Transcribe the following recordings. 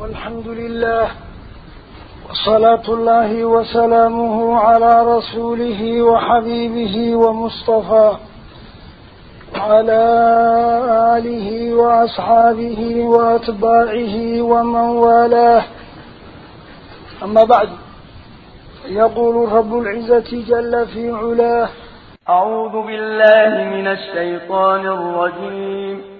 والحمد لله وصلاة الله وسلامه على رسوله وحبيبه ومصطفى وعلى آله وأصحابه وأتباعه ومن والاه. أما بعد يقول رب العزة جل في علاه أعوذ بالله من الشيطان الرجيم.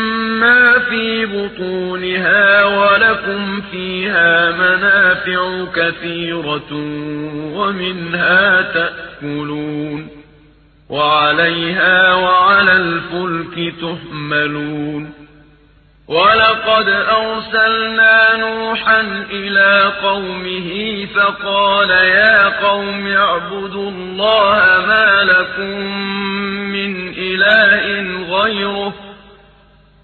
في بطونها ولكم فيها منافع كثيرة ومنها تأكلون وعليها وعلى الفلك تحملون ولقد أرسلنا نوحا إلى قومه فقال يا قوم اعبدوا الله ما لكم من إله غيره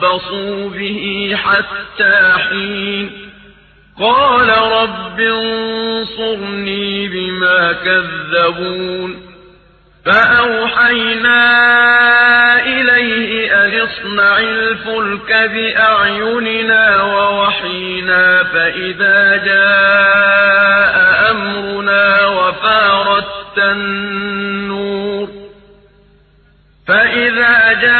فتربصوا به حتى حين قال رب انصرني بما كذبون فأوحينا إليه أن اصنع الفلك بأعيننا ووحينا فإذا جاء أمرنا وفارت النور فإذا جاء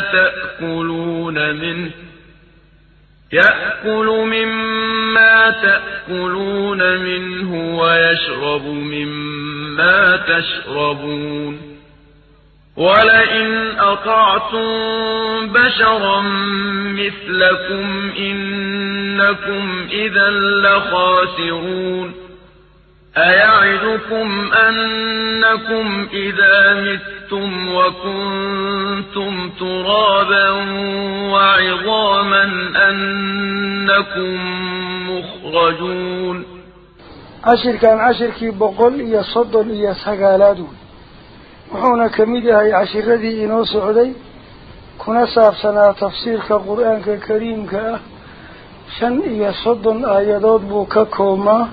تأكلون منه يأكل مما تأكلون منه ويشرب مما تشربون ولئن أطعتم بشرا مثلكم إنكم إذا لخاسرون أيعدكم أنكم إذا متم وكنتم ترابا وعظاما أنكم مخرجون عشر كان عشر كي بقول إيا صدل إيا سقالادون وحونا كميدي هاي عشر ذي إنو سعودي. كنا سابسنا تفسير كقرآن كريم كأه شن إيا صدل آيادات بوكا كوما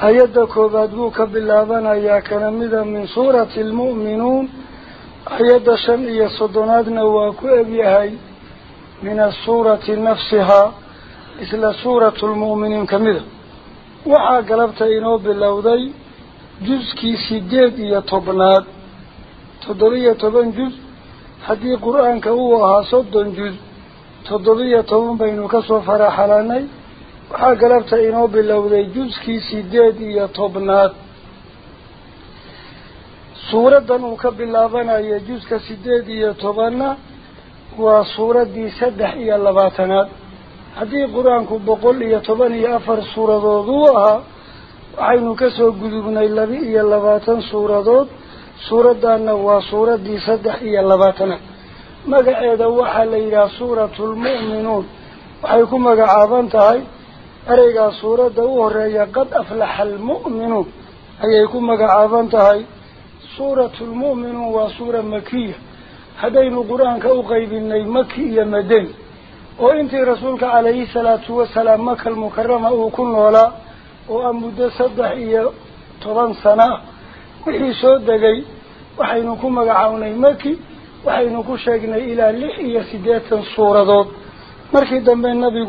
ayadda koobaad buu ka bilaabanayaa kana mida min suurati almu'minuun أيضا شمئي صدنادنا واكو أبيهاي من الصورة نفسها إسلا صورة المؤمنين كمذا وحا قلبت إنو باللوضي جزء سيديد يطبناد تدري يطبن جزء حدي قرآن كووها صدن جزء. تدري يطبن بين كسو فرحلاني وحا قلبت إنو باللوضي جزء سيديد يطبناد uu ka bilaabanayo juska sideed iyo tobanna waa suuraddii saddex iyo labaatanaad haddii qur-aanku boqol iyo toban iyo afar suuradood uu ahaa waxaynu kasoo gudubnay laba iyo labaatan suuradood suuraddaanna waa suuraddii saddex iyo labaatanaad magaceeda waxaa la yidhaha suuratulmu'minuun waxay ku magacaaban tahay ereygaa suuradda u horeeya qad aflaxa almu'minuun ayay ku magacaaban tahay makiya haddaynu qur-aanka u qaybinay maki iyo madani oo intii rasuulka calayhi salaatu wasalaam makal mukarama uu ku noolaa وأمد صدح إيا طبان سنة وحي سود دقي وحين كما قعوني مكي وحين كشاقنا إلى لحية سداتا صورة دوت مركي دم النبي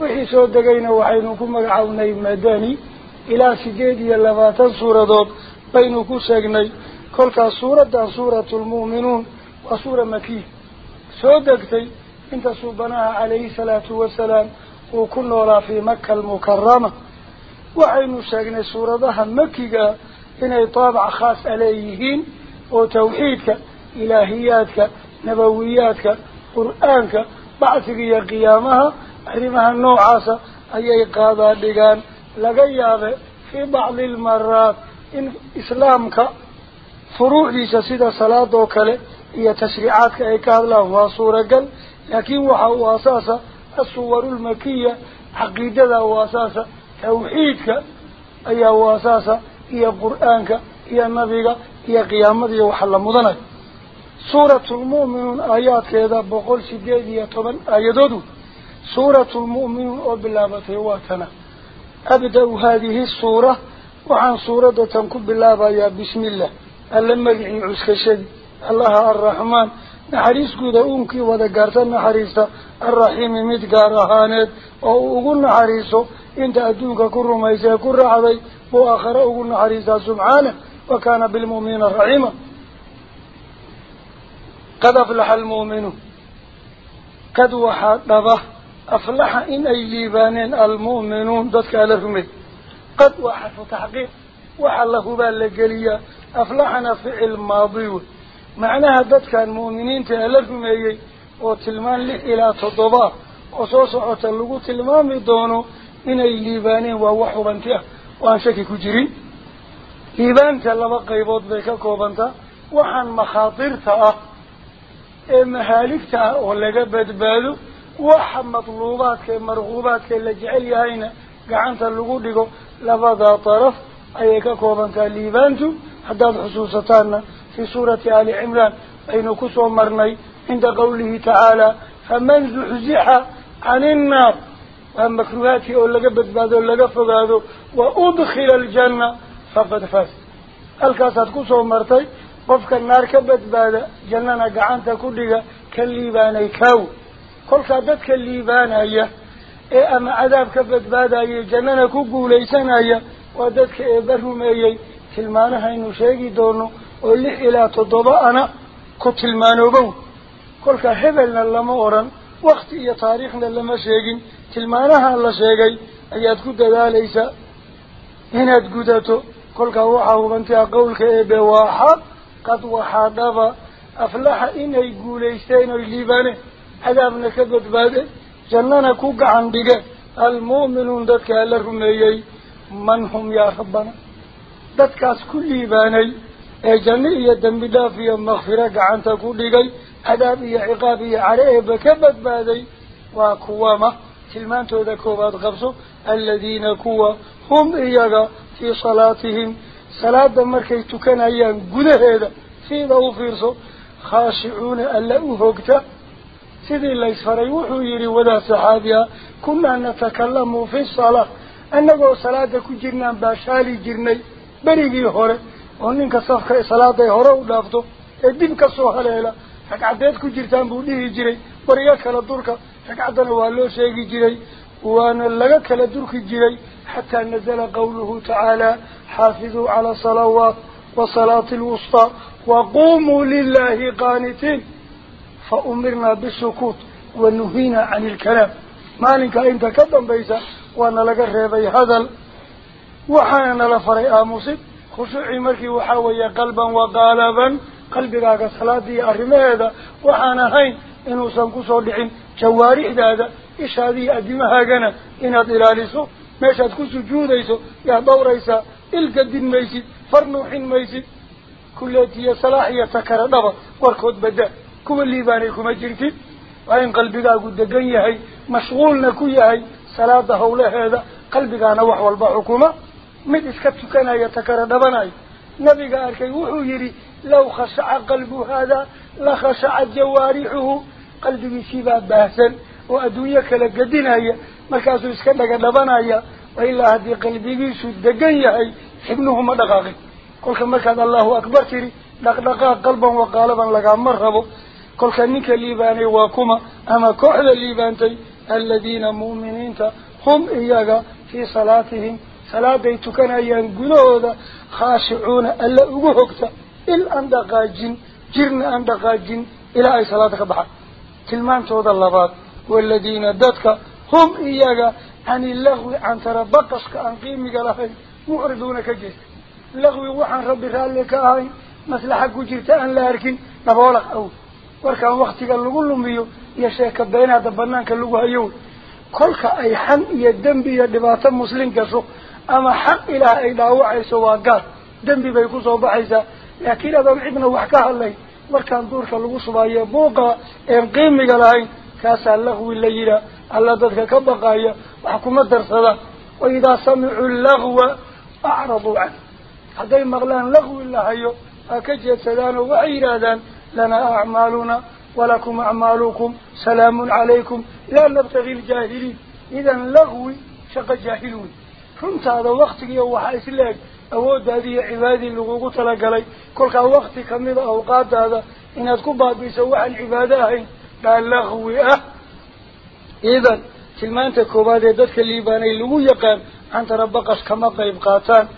وحي سود دقينا وحين كما قعوني مداني إلى سداد يلباتا صورة دوت بين كشاقنا كل سورة سورة المؤمنون وسورة مكية سودكتي انت صوبناها عليه الصلاة والسلام وكنا ولا في مكة المكرمة وعين شاقنا سورة مكية إن طابع خاص عليهين وتوحيدك إلهياتك نبوياتك قيامها أرمها النوعاسة أي قادة لغان لغيابه في بعض المرات إن إسلامك فروع ليس سيدة صلاة وكله هي تشريعات كأيكاد له وصورة قل لكن وحا أساسا الصور المكية عقيدة وأساسا توحيدك أي وأساسا هي قرآنك هي النبيك هي قيامة وحل مضنك سورة المؤمنون آيات كذا بقول سيدية طبعا آيادود سورة المؤمنون وبالله واتنا. أبدأ هذه السورة وعن سورة تنكب بالله يا بسم الله. ألم مجعي عسك شدي الله الرحمن. نحريس قد أمكي وذكرت نحريس الرحيم متقارهانت أو أقول نحريسه انت أدوك كل ميسا كل عضي. وآخر أقول نحريسه سبحانه. وكان بالمؤمنين الرحيم. قد أفلح المؤمنون قد وحدبه أفلح إن أي ليبانين المؤمنون على رمي قد وحف تحقيق وحله بالقليا أفلحنا فعل ماضي. معناها ذاتك المؤمنين تألفهم أيي وتلمان لح إلى تضبا. وصوصعة اللغو تلمان بدونه إن أي ليبانين ووحو بانتها وان شكي كجرين ليبانتا لما قيبوت بيكا كوبانتا. وحان مخاطرتا ee mahaaligta ah oo laga badbaado yahayna gacanta lagu dhigo labada daraf ayay ka koobantaa liibaantu haddaad xusuusataanna fii suurati aali cimraan aynu kusoo marnay cinda qawlihi tacaala faman zuxzixa cani innaar waa makruhaadkii oo laga badbaado o laga fogaado wa udkhila aljanna faqad faas halkaasaad kusoo martay qofka naar ka badbaada jannana gacanta ku dhiga ka liibaanay kaaw kolkaa dadka liibaanaya ee ama cadaab ka badbaadaya jannana ku guulaysanaya waa dadka eeba rumeeyey tilmaanahaynu sheegi doono oo lix ilaa toddoba ana ku tilmaanoobow kolkaa hebelna lama odhan wakti iyo taariikhna lama sheegin tilmaanaha la sheegay ayaad ku dadaalaysaa inaad gudato kolkaa waxaa hubantaa qowlka eebe waa xaq عذابنا كبت باده جنانا كوكا عن بقى المؤمنون دتك لهم أيي من هم يا ربنا؟ دتكاس كل ليباني أي جنية دنبدافية مغفرة عن تقول لي عذابية عقابية عليه بكبت بادي وكوامة تلمان تودا كوبات غبصو الذين كوا هم إياغا في صلاتهم. salaada markay tukanayaan gudaheeda siida u fiirso khaashicuuna alla u hogta سيدي الله اللي صريوح يري ودا صحابيا كنا نتكلم في الصلاة أنه صلاة جرنا باشالي جرني بريقي هوري وننك صفك صلاة هورو دافتو ابنك سوحاليلا حك عدد كجرتان بوليه جري وريك لدورك حك عدن والو شيقي جري وأنا لغك لدورك جري حتى نزل قوله تعالى حافظوا على صلوات وصلاة الوسطى وقوموا لله قانتين فأمرنا بالسكوت ونهينا عن الكلام. مالك أنت كدن بيسا وأنا لك الريبي هذا. وحانا لفري آموسي خشوعي مركي وحاوي قلبا وقالبا. قلبي راك صلاة دي أرمي هذا. وحانا هين إنو سنكسو لعين جوارح هذا إيش هذه أدمها قنا؟ إنا دلاليسو meeshaad ku sujuudayso yaa dhowraysaa ilka din maysid far nuuxin maysid kulleetiyo salaax iyo takara dhaba warkood badda kuwa liibaanay kuma jirtid waa in qalbigaagu degan yahay mashquulna ku yahay salaada howlaheeda qalbigaana wax walba xukuma mid iska tukanaya takara dhabanayo nabiga arkay wuxuu yidhi law khashaca qalbu haadaa la khashaca jawaarixuhu قلبي سيبا باسا وأدوية كلا قدنايا مركاسو اسكندك دبنايا وإلا هدي قلبي سدقايا حبنهما دقاقي كل مركز الله أكبر تري دقدقاق كل كنك الليباني واكما أما كحل الليبانتي الذين مؤمنين هم إياغا في صلاتهم. صلاة ديتكنا ينقلوا خاشعون ألا أقوهكتا إلا أن دقاجين جرنا أن دقاجين إلى أي صلاتك بحر تلمان توضى اللبات والذين ددك هم إياغا عن اللغو عن تربقشك عن قيمك لهي معرضون كجيس لغو وحن ربي رالك آهين. مثل حق جرت أن لا أركن. نبولك أول warkaan waktiga lagu lumiyo iyo sheeka beenaada banaanka lagu hayo kolka ay xan iyo dembi iyo dhibaato muslin gasho ama xaq ilaah ay dhaawacayso waa gaar dembi bay kusoo baxaysaa laakiin adoon cidna wax ka hadlay markaan duurka lagu subayo buuqa een qiimiga lahayn kaasaa lahwi la yihaa alla dadka ka baqaya wax kuma darsadaan waidaa samicuu lagwa acraduu can hadday maqlaan lagwi lahayo ha ka jeedsadaan oo waxay yidhaahdaan لنا أعمالنا ولكم أعمالكم. سلام عليكم. لا نبتغي الجاهلين. إذا لغوي شق جاهلون كنت هذا وقتك يوحى إسلاك أود هذه عبادي اللغوغو تلقلي كل وقت كمية أوقات هذا. إن تكون بعد بيسوح العبادة لا لغوي. أه. إذا تلمان تكوباد يددك الليباني اللغو يقام. أنت ربقش كما قيب قاتان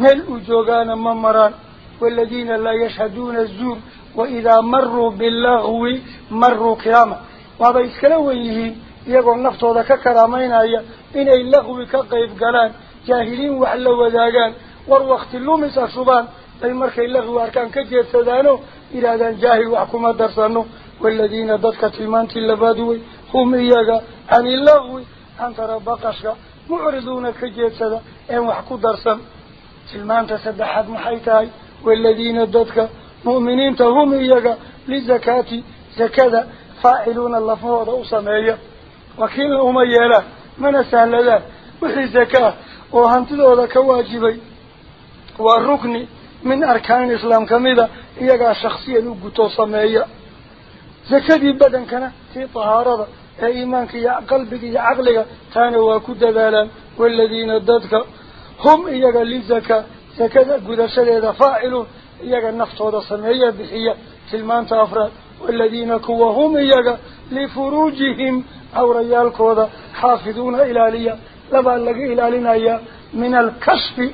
نل أجوغان ممران. والذين لا يشهدون الزور. وإذا مروا باللغو مروا كراما وهذا إسكالويه يقول نفتو ذا ككرامين آية. إن اللغو كقيب قلان جاهلين وحلوا ذاقان والوقت اللومس أصبان أي مركي اللغو أركان كجير سدانو إلى ذا جاهل وحكومة درسانو. والذين ضدك تلمان تلبادوي هم إياغا عن اللغو. أنت ربقشك معرضون كجير سدا أن وحكو درسان. تلمان تسدحات محيطاي. والذين ضدك مؤمنين تهم إيجا للزكاة زكاة فاعلون الله فهو أصمعي وكيل أميالا من سهل ذا وحي زكاة وهنتدو ذا كواجبي. والركن من أركان الإسلام كميدا إيجا شخصيا نقطو صمعي زكاة بدن كان في طهارة إيمانك يا قلبك يا عقلك كانوا وكد ذالا والذين ضدك هم إيجا للزكاة. زكاة قدشة فاعلون. Iyaga naftooda sameeya bixiya tilmaanta afraad waladiina kuwa hum iyaga lifuruujihim cawrayaalkooda xaafiduuna ilaaliya labaa laga ilaalinayaa min alkashfi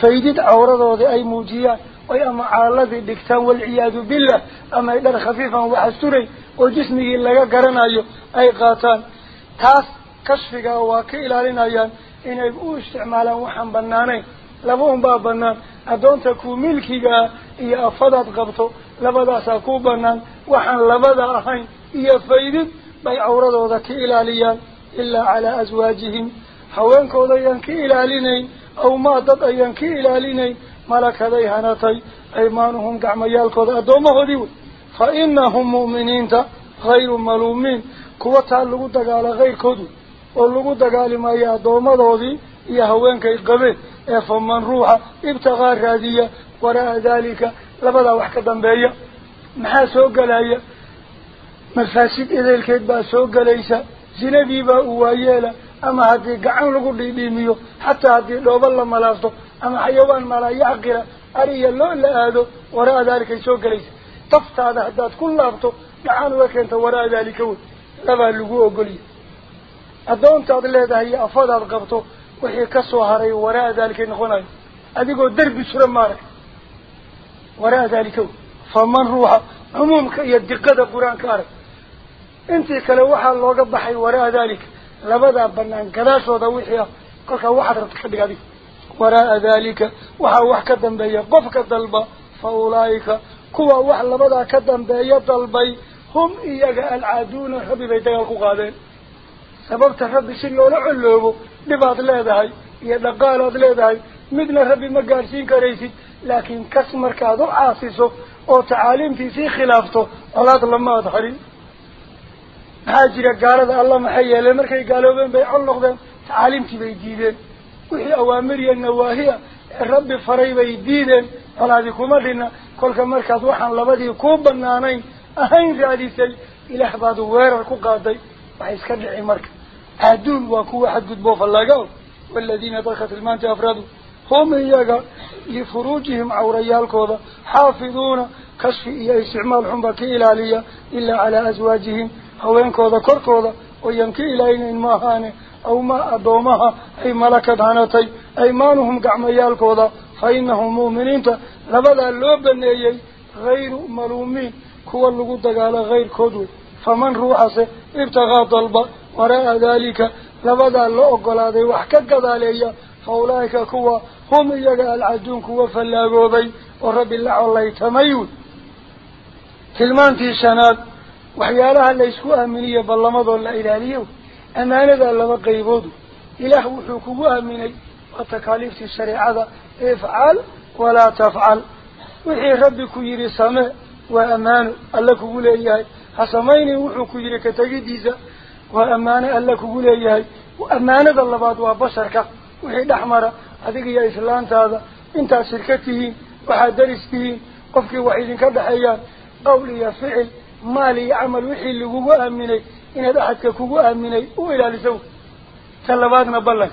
faydid cawradoodii ay muujiyaan oy ama caaladii dhigtaan walciyaadu billah ama ay dhar khafiifan waxasturay oo jismigii laga garanayo ay qaataan taas kashfigaa waa ka ilaalinayaan inay u isticmaalaan waxaan banaanayn laba unbaa banaan milkigaa iyo afadaad qabto labadaasaa ku banaan waxaan labada ahayn iyo faydid bay cawradooda ka ilaaliyaan ilaa calaa aswaajihim haweenkooda ayaan ka ilaalinayn aw maa dad ayaan ka ilaalinayn malakaday hanatay aymaanuhum gacmayaalkooda addoomahoodii wey fa inahum mu'miniinta hayru maluumiin kuwa taa lagu dagaala kayrkoodu oo lagu dagaalimayo addoomadoodii iyo haweenkay qabeen فمن روحا ابتغى الرادية وراء ذلك لبدا وحكا دنبايا محا سوق لايا مفاسد إذا الكيد با سوق ليسا زنبي با اوهيالا أما هاتي قعن لقود ديميو حتى هاتي لو بلا ملافتو أما حيوان ملا يعقل أريا اللون لهذا وراء ذلك سوق ليسا تفتا هذا حداد كل لافتو قعن وكنت وراء ذلك لبا اللقوه قليه أدون تعد الله ده هي أفضل قبطو derbi jira maarag waraa daalika wey faman ruuxa cumuumka iyo diqada qur-aanka arag intii kale waxaa looga baxay waraa daalika labadaa banaan gadaashooda wixii ah kolkaa waxaad rabta ka dhig adiga waraa daalika waxaa wax ka dambeeya qofka dalba fa ulaa'ika kuwa wax labadaa ka dambeeya dalbay hum iyaga alcaaduuna rabbi bay dagaal ku qaadeen si loola colloobo dhibaad leedahay iyo dhaqaalaad leedahay midna rabbi ma gaadhsiin karaysid laakiin kas markaad u caasiso oo tacaaliimtiisii khilaafto colaad lama adharin maxaa jira gaalada alla maxay yeeleen markay gaaloobeen bay col noqdeen tacaaliimtii bay diideen wixii awaamir iyo nawaahiya ee rabbi faray bay diideen colaadi kuma dhina kolka markaad waxaan labadii kuu banaanayn ahayn raadisay ilaah baad weerar ku qaaday iska dhici marka عدول وكو حد قد بوفا لقاو والذين دخلت المانت أفرادوا هم إياقا لفروجهم عوريال كوضا. حافظون كشف إياه استعمال حنبك إلالية إلا على أزواجهم. هوين كوضا كور كوضا. وينكي إلينا ماهانه أو ما أدومها أي ملكة هانتي أيمانهم قعميال كوضا. فإنهم مؤمنين. لبدا اللوبنيي غير ملومين. فمن روحسه ابتغى طلبه وراء ذلك لبدا الله أقلاده وحكك ذلك فأولئك كوا هم يجا العدون كوا فلاقوبي ورب الله والله يتميون تلمانتي شناد وحيالها اللي يسكوها منية باللمض ولا إلاليه أمانة لما قيبوده إله وحكوها مني وتكاليف الشريعة افعل ولا تفعل. وحي ربك يري سماء وأمان الله كقول إياه حسميني وحكو يري كتجديزة وأمانة ألا كقول إياه وأمانة اللباد وبشرك وحيد أحمر هذيك يا إسلام هذا انت شركته وحدرسته قفك وحيد كدحيان قولي فعل مالي عمل وحي اللي هو أمني إن أحدك كو أمني وإلى لسوء تلبادنا بلك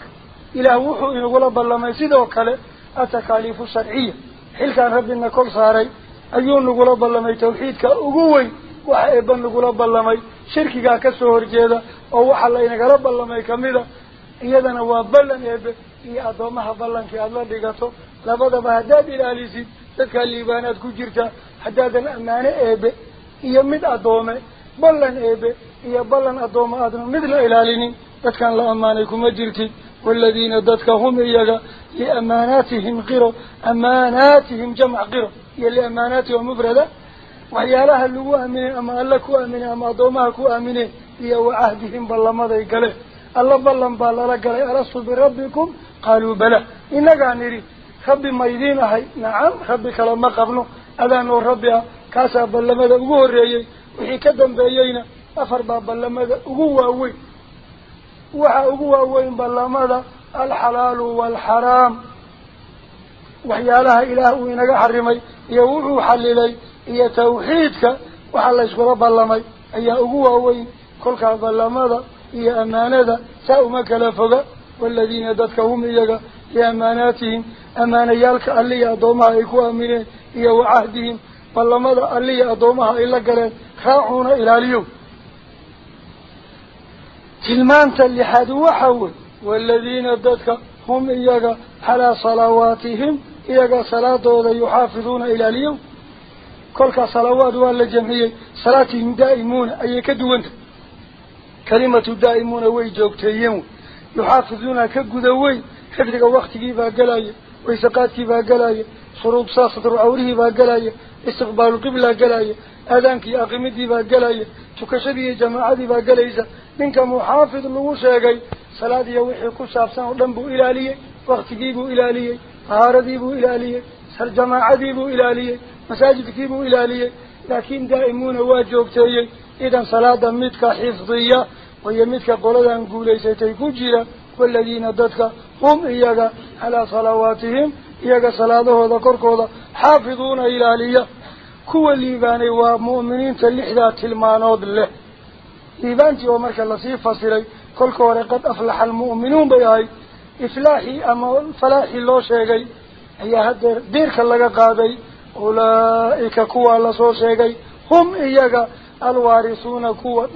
إلى وحو إن ولا بلا ما يسيد وكله التكاليف الشرعية حل كان ربنا كل صاري أيون نقول بلا ما توحيدك أقوي وحيبا نقول بلا ما soo horjeeda oo waxaa laynagala ballamay kamida iyadana waa ballan eebe iyo addoomaha ballankii aada la dhigato labadaba haddaad ilaalisid dadkaa liibaanaad ku jirtaa haddaadan ammaano eebe iyo mid addoome ballan eebe iyo ballan addoome aadna mid la ilaalinin dadkaan la ammaanay kuma jirtid والذين ددك هم إيجا لأماناتهم قرو أماناتهم جمع يلي أماناتهم مفردة waxyaalaha lagu aaminay ama alla ku aaminay ama addoomaha ku aaminay iyo wacahdihim ballamaday galeen alla ballan baa lala galay alastu birabbikum qaaluu bala innagaa nidhi rabbi ma idiin ahay nacam rabbi kale ma qabno adaanoo rabbi ah kaasaa ballamada ugu horreeyey wixii ka dambeeyeyna afar baa ballamada ugu waaweyn waxa ugu waaweyn ballamada alxalaalu waalxaraam وحيا لها إله وينك حرمي يوحو حللي إيا توحيدك وحال إشكرا بلمي أي أقوى أوي كلك بلماذا إيا أمانادا سأمك لفظة والذين يددك هم إياك إيا أماناتهم أمانا يالك ألي أدومها إكوا منه إيا وعهدهم بلماذا ألي أدومها إلا قلت خاعون إلى اليوم. تلمانت اللي حد وحول والذين يددك هم إياك على صلواتهم iyaga salaadooda yuxaafiduuna ilaaliyo كل صلوات ولا جمعية صلاتهم دائمون أي كدوانت كلمة دائمون ويجوكتين يحافظون كجذوي حفظك وقت كيفا قلاية ويسقات كيفا قلاية شروط صاصة عوره با قلاية استقبال القبلة قلاية أذانك أقيمتي با قلاية تكشدي جماعة با قلاية منك محافظ لوشاقي صلاة يوحي كسابسان ودنبو إلالية وقت كيبو إلالية طهارديبو إلالية سر جماعة إلالية مساجد كيبو إلالية لكن دائمون واجوبتي إذا صلاة متك حفظية وهي متك قولة نقول سيتيكو جيرا والذين ضدك هم إياك على صلواتهم إياك صلاة وذكركوضا حافظون إلالية كوا الليباني ومؤمنين تلحدا تلمانود له. ليبانتي ومرك اللصيف فصلي كل كوري قد أفلح المؤمنون بيهاي أما فلاحي الله شيئي هي هدر ديرك اللقا قادي أولئك كوا الله سو شيغي هم إياك الوارثون كوا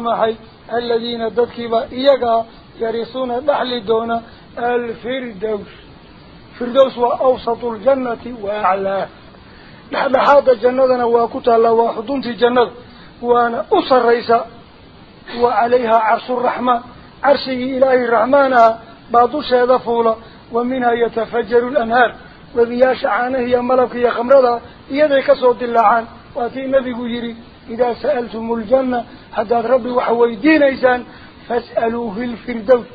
maxay alladina dadkiiba iyaga yarisuna dhaxli doona alfirdaws firdaws waa awsatu ljannati wa aclaa dhexdhexaada jannadana waa ku taalla waa xuduntii jannada waana u sarraysa wa calayhaa carshu raxmaan carshigii ilaahay raxmaanaha baa dusheeda fuula ومنها يتفجر الأنهار وذياش عانه يا ملك يا خمرها يدي كسود اللعان واتي النبي يري إذا سألتم الجنة حتى ربي وحويدين إيسان فاسألوه الفردوس.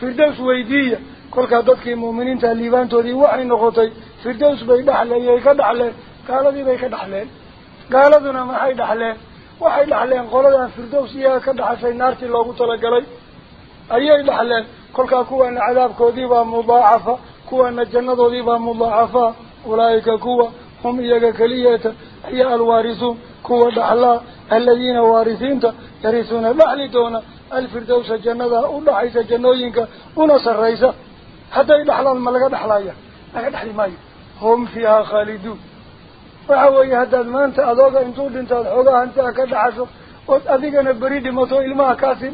فردوس ويدية. كل كادتك المؤمنين تاليبان تودي وحي نغطي فردوس بيدحلي يكدحلي قال دي بيكدحلي قال دنا ما حي دحلي. waxay dhaxleen qoladan firdows iyaga ka dhaxashay naartii loogu talagalay ayay dhaxleen kolkaa kuwana cadaabkoodii baa mudaacafa kuwana jannadoodii baa mudaacafa ulaa'ika kuwa hum iyaga keliyata هي الوارثون. كوا دحلا الذين وارثين يرثون دحلي دونا الفردوس جنة ودحيس جنوينك ونصر رئيسة حتى يدحلان ملقا دحلايا لقا دحلي مايو هم فيها خالدون. وحوي هداد ما أنت أدوغا انتو دنت الحوغا أنت أكد عشو وأذيقنا بريد مطو إلما كاسي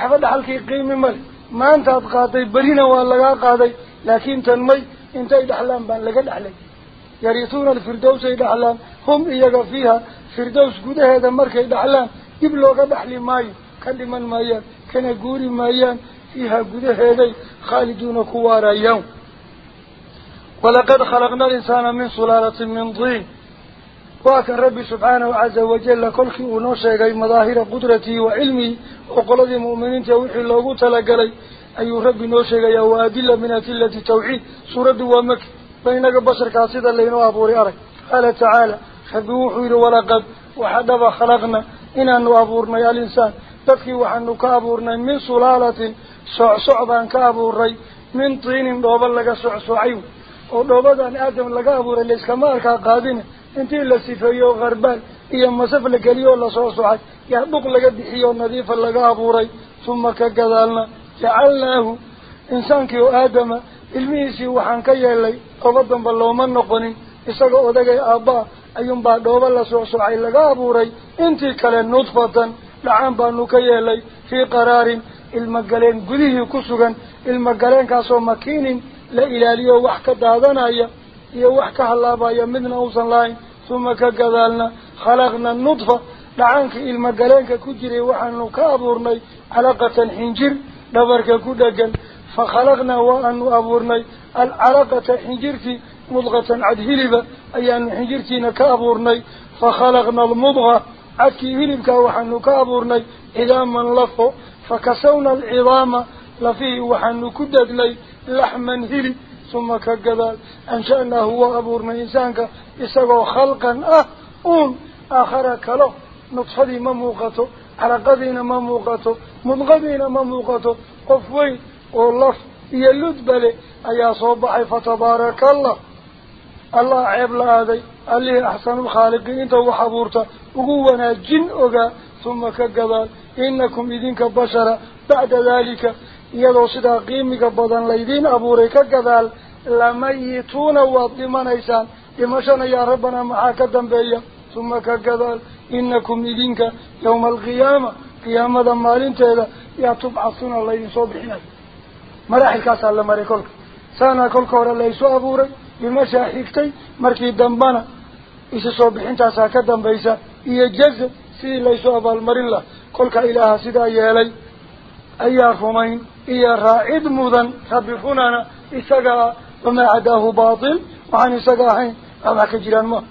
حفا دحلكي قيمي ملي ما انت أتقاطي برينا واللقا قاضي لكن تنمي انت يدحلان بان لقا دحلي يريثون الفردوس يدحلان هم إياغا فيها. فردوس قد هذا مركا يدحلان يبلوغا دحلي مايو كلمان مايان. كان قوري مايان. فيها قد هذا خالدون كوارا يوم. ولقد خلقنا الإنسان من سلالة من ضين وكان ربي سبحانه عز وجل كل شيء ونشأ مظاهر قدرته وعلمه وقل ذي مؤمنين توحي الله تلقلي أي ربي نشأ وأدلة من أدلة التوحيد سورة ومك بينك بشر كاسدا لينو أبوري أرك. قال تعالى خبوحي ولقد وحدب خلقنا. إن أن أبورنا يا الإنسان. تكي وحن كابورنا من سلالة صعبا كابوري. من طين دوبا لك صعصعيو oo dhoobadan aadam laga abuuray layskama arkaa qaadine intii la sifeeyo kharbaan iyo masaf la geliyo oo lasoo socay yaa dhuq laga bixiyo nadiifa laga abuuray uma ka gadaalna jacalnaahu insaankii oo aadama ilmihiisii waxaan ka yeelay dhooba damba looma noqonin isaga odagay aabbaa ayuunbaa dhooba lasoo socay laga abuuray intii kale nudfatan dhacaan baanu ka yeelay fii qaraarin ilmagaleen gudihii ku sugan ilmagaleenkaasoo makiinin la ilaaliyo wax ka daadanaya iyo wax ka halaabaya midna uusan lahayn ثم كذلنا خلقنا النطفة. لعنك المقالينك كجري وحن كابورني علاقة حنجر نبرك كدقا فخلقنا وأن أبورني العلاقة حنجرتي مضغة عدهلبة أي أن حنجرتينا كابورني فخلقنا المضغة أكي هلبك وحن كابورني إذا من لفه فكسونا العظام لفيه وحن كدقني لحما هلب lafo fa kasawna alcidaama lafihii waxaanu ku dadnay لحما هلي ثم كقدال أنشأناه هو أبورنا إنسانك. إساقو خلقا. أه آخر كله نطفدي مموقته. عرقدين مموقته. مضغدين مموقته. قفوي واللف يلد بلي. أيا صوبحي فتبارك الله. الله عيب لهذا اللي أحسن الخالقين انت وحبورته وقونا جن أغا ثم كقدال إنكم إذنك بشرة. بعد ذلك laydiin abuuray ka gadaal lamayituuna waad dhimanaysaan dhimashana yaa rabbanaa maxaa ka dambeeya uma ka gadaal inakum idinka yawma alqiyaama qiyaamada maalinteeda yaa tubcasuuna laydin soo bixinayo maraaxilkaasaa la maray kolka saanaa kolka hore laysu abuuray dhimashaa xigtay markii dambana isu soo bixintaasaa ka dambaysa iyo jaza sidii laysu abaalmarin laha kolka ilaaha sidaa yeelay أياكمين إيا رائد مذن. سبقوننا إساقا وما عداه باطل وعن إساقاهين أما كجران ما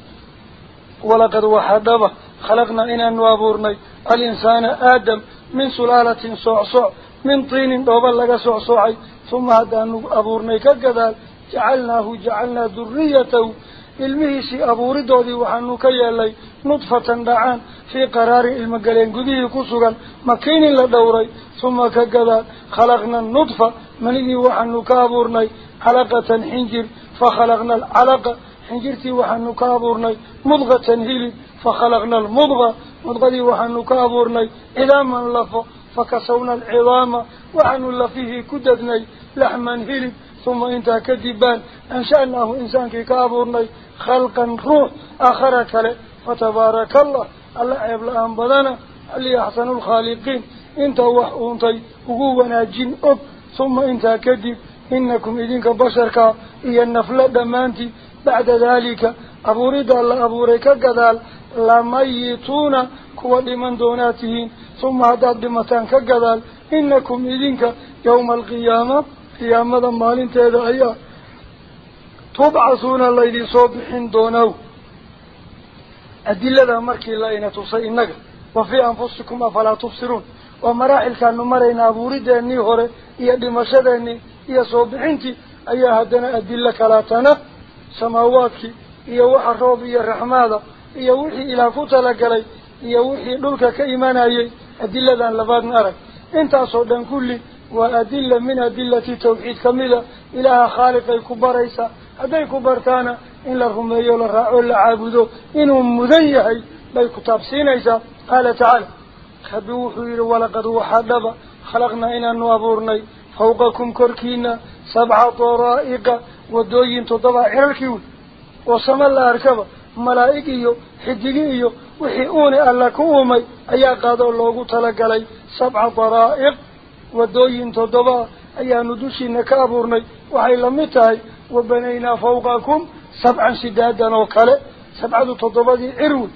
ولقد وحدب. خلقنا إنا نوابورني. الإنسان آدم من سلالة صعصع من طين دوبلغ صعصعي. ثم هدان أبورني كالقذال جعلناه جعلنا ذريته المهيس أبوري دودي وحنو كيالي نطفة دعان في قرار المقالين قديه كسوغان مكين الله دوري ثم كقذا خلقنا النطفة من إني وحنو كابورني علاقة حنجر فخلقنا العلقة حنجرتي وحنو كابورني مضغة هلي فخلقنا المضغة مضغة وحنو كابورني إلاما لفو فكسونا العظام وحنو لفيه كددني لحما هلي ثم إنت كذبان أنشأناه إنسان كابورني خلقا روح آخر كله فتبارك الله. الله عيب لأن بدنا. اللي أحسن الخالقين. إنت وحونتي وقونا جن أب. ثم إنت كذب. إنكم إذنك بشرك إيا النفلة دمانتي. بعد ذلك. أبو رضا الله. أبو ريكا قدال لميتون. كوى لمن دوناتهين ثم هداد دمتان كقدال. إنكم إذنك يوم قيامة مالين تهذا أيا تبعصون الله إذي صبحين دونه أدلة أمرك الله إنا تصيناك وفي أنفسكم أفلا تبصرون ومراحل كانوا مرين أبوريد أني هوري إيا دمشاد أني صوب حينتي أيا هدنا أدلة كلاتنا سماواتي إيا وحى الرب إيا الرحمة إيا وحي إلى فتلك لي إيا وحي دولك كإيمان أي أدلة أن لفاد نارك انت صدن كله waa adila min adilati tawxiid kamida ilaaha khaaliqay ku baraysa هديك برتانا إن لرمي لرعو لعابدو إنه مذيهي بيك تابسين إيسا قال تعالى خبوحوا ولقد وحدب. خلقنا إنا نوابورني. فوقكم كركينا. سبع طرائق. ودوين تضبع عركيون وصم الله أركبه ملائكيو حدقيو وحيئوني ألا كومي أيا قادوا اللوغو تلقلي. سبع طرائق. ودوين تضبع أيا ندوشي كابورني وحي لمتاي وبنينا فوقكم سبعا شدادا وكالة سبعة تضبع عرون.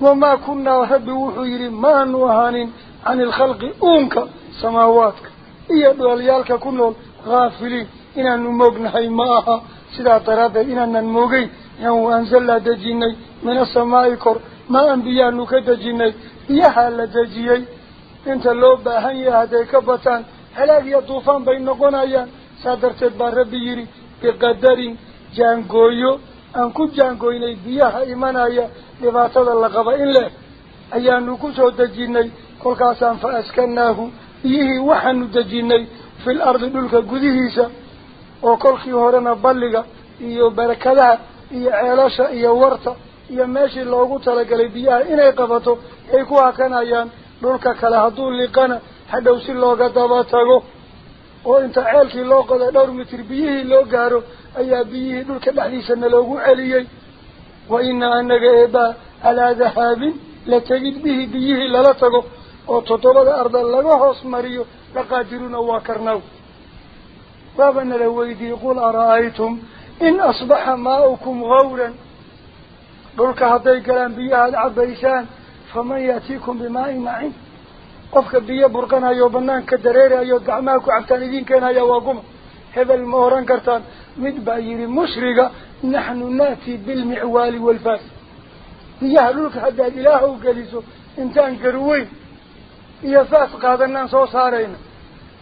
وما كنا ربي وحيري ما نوهان عن الخلق أونك سماواتك. إيا دوليالك كنول غافلين. إنا نموغنهي معها سيدا طرابة إنا نموغي يوم أنزل دجيني من السماء كور انت لو باهن يهديك بطان هلاك يطوفان بين نقونايا سادرتد بار ربي يري بقدر جانقويو أنكو جانقويني بياها إيمانايا dhibaatada la qaba in leh ayaanu ku soo dejinnay kolkaasaan fa askannaahu biyihii waxaanu dejinnay fil ardi dhulka gudihiisa oo kolkii horena balliga iyo barakadaha iyo ceelasha iyo warta iyo meeshii loogu talagalay biyaha inay qabato ay ku hakanayaan looga daba tago oo inta ceelkii loo qoday dhowr mitir biyihii loo gaaro ayaa biyihii dhulka dhexdiisana loogu celiyey وإنا أنك إبا على ذهاب لتجد به بيه للتقو وتطلب أرض الله مريو لقادرون وكرنو بابنا لويدي يقول أرأيتم فمن يأتيكم بماء معين قفك بيه برقنا يو بنان كدرير يو دعماكو عبتان دين كينا يو وقم هذا المهران كرتان مدباير مشرقة نحن نأتي بالمعوال والفاس. يهلوك حتى إله وقليسو. انتان كروين إيا فاس قادنا سو صارين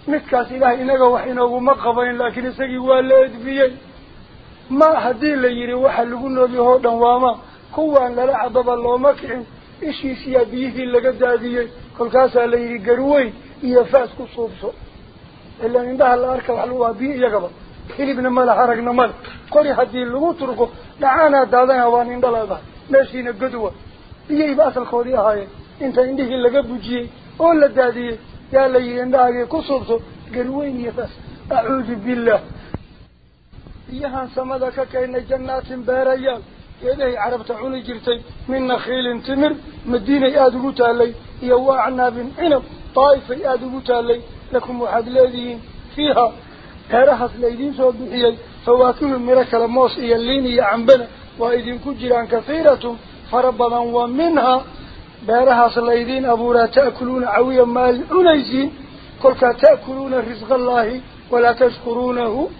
متكاس إله إنك وحينا ومقبين لكن إساقي والد بيي. ما هدي ليري وحل لقلنا بيهو دواما كوان للعبب الله مكعين إشي سيابيه لقد داديي كل كاسا ليري قروين إيا فاس كصوبسو إلا من ده الله أركب حلوها بيه يقبل hilibna mala haragna male qori haddii lagu turko dhacaanaa daadana waan indhalada meeshiina godwa biyayba asalkoodii ahaayeen inta indhihii laga bujiyey oo la daadiyey yaa la yidhi indhahaagii ku subto garweyn iyo faas acuudu billah biyahaan samada ka keenay jannaatin beerayaal إذا عربت عوني جرتي من نخيل تمر مدينة يادقوتها لي يواعنا بن عنب طائفة يادقوتها لي لكم واحد الذين فيها. هرحف ليدين سواب إلي فواكم المركة الموس إيا الليني يعنبنا وإذن كجران كثيرة فربما ومنها. بارها صليدين أبورا تأكلون عويا مال عنيزين قلك تأكلون رزق الله ولا تشكرونه.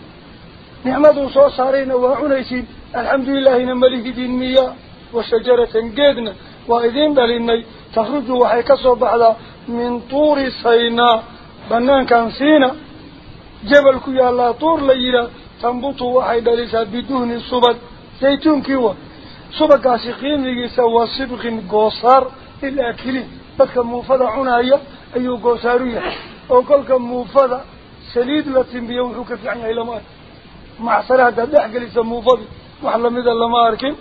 نعمد صوصارين وعنيزين. الحمد لله إن مليه دين مياه وشجرة قيدنا وإذين بليني تخرجوا وحيكسوا بعضا من طور سيناء بنان كان سينا جبل كي لا طور ليلة تنبطوا وحي دليسة بدون صبت زيتون كيوة صبت قاسقين ليسة وصبق قصار الأكلين بك موفضة عنا أي أيو قصارية وقلك موفضة سليد لا تنبيه وحكف عنها إلى ما مع صلاة دحق ليس موفضة وحلا مدى لما أركن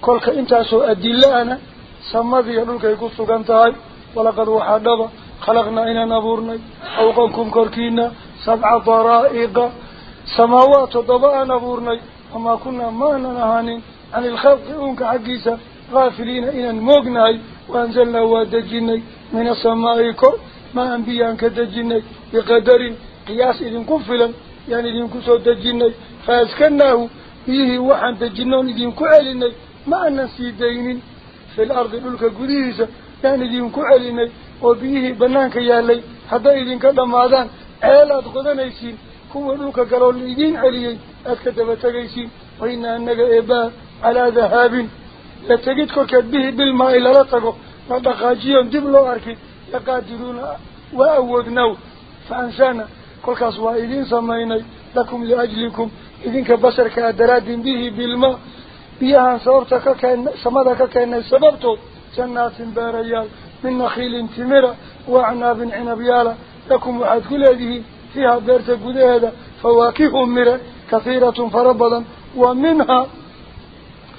كل انت سوء الدلانا سمذي يقولك يقول سقنتهاي ولقد وحدبا خلقنا إنا نبورنا أوقنكم كركينا سبع ضرائق سماوات ضباء نبورني وما كنا ما ننهانين عن الخلق أنك حقيسا غافلين إنا الموقناي وأنزلنا ودجيني من السماء كر ما أنبيان كدجيني بقدر قياس إذن كفلا يعني إذن فيه وحن دجينون إذن كعليني ما نسي دينين في الأرض للك قديسة يعني إذن كعليني وبيه بنانك يالي حتى إذن كدمادان ina annaga eebaa calaa dahaabin la tegid korkeed bihi bilmaa-i lala tago la dhaqaajiyoon dib loo arkin laqaadiruuna waa awoodnaw fa ansaana kolkaas waa idiin samaynay lakum liajlikum إذنك بشر كأدراد به بالماء بيها صورتا سمدا كأن سببته جنات باريال من نخيل تمرة وعناب عنبيالة لكم وعد كل هذه فيها بيرتا قدهدا فواكه مرة كثيرة فربضا ومنها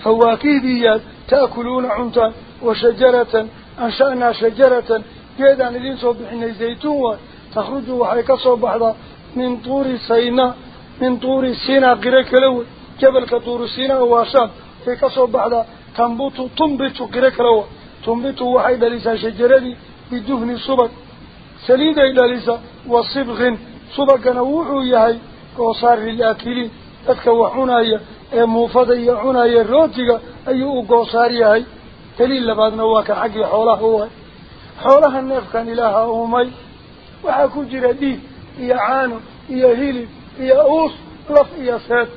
فواكه بيال تأكلون عنتا وشجرة أنشأنا شجرة كيدا نذين صبحنا زيتون تخرجوا حيكا صبح من طور سيناء من طور سيناء قريك لو جبل كطور سيناء واشام هيك صبحنا تنبت تنبت قريك لو تنبت وحيد لسا شجرة بدهن صبق سليد إلى لسا وصبغ. صبقنا وحو يهي وصار للآكلين تتكوحونا هي موفضا يعونا هي الروتيغا أيو قوصار يهي. دليل لبادنا واكا حقي حوله هو. حولها النف كان إلها أمي وحاكو جرديد إيا عانو إيا أوس لف إيا ساد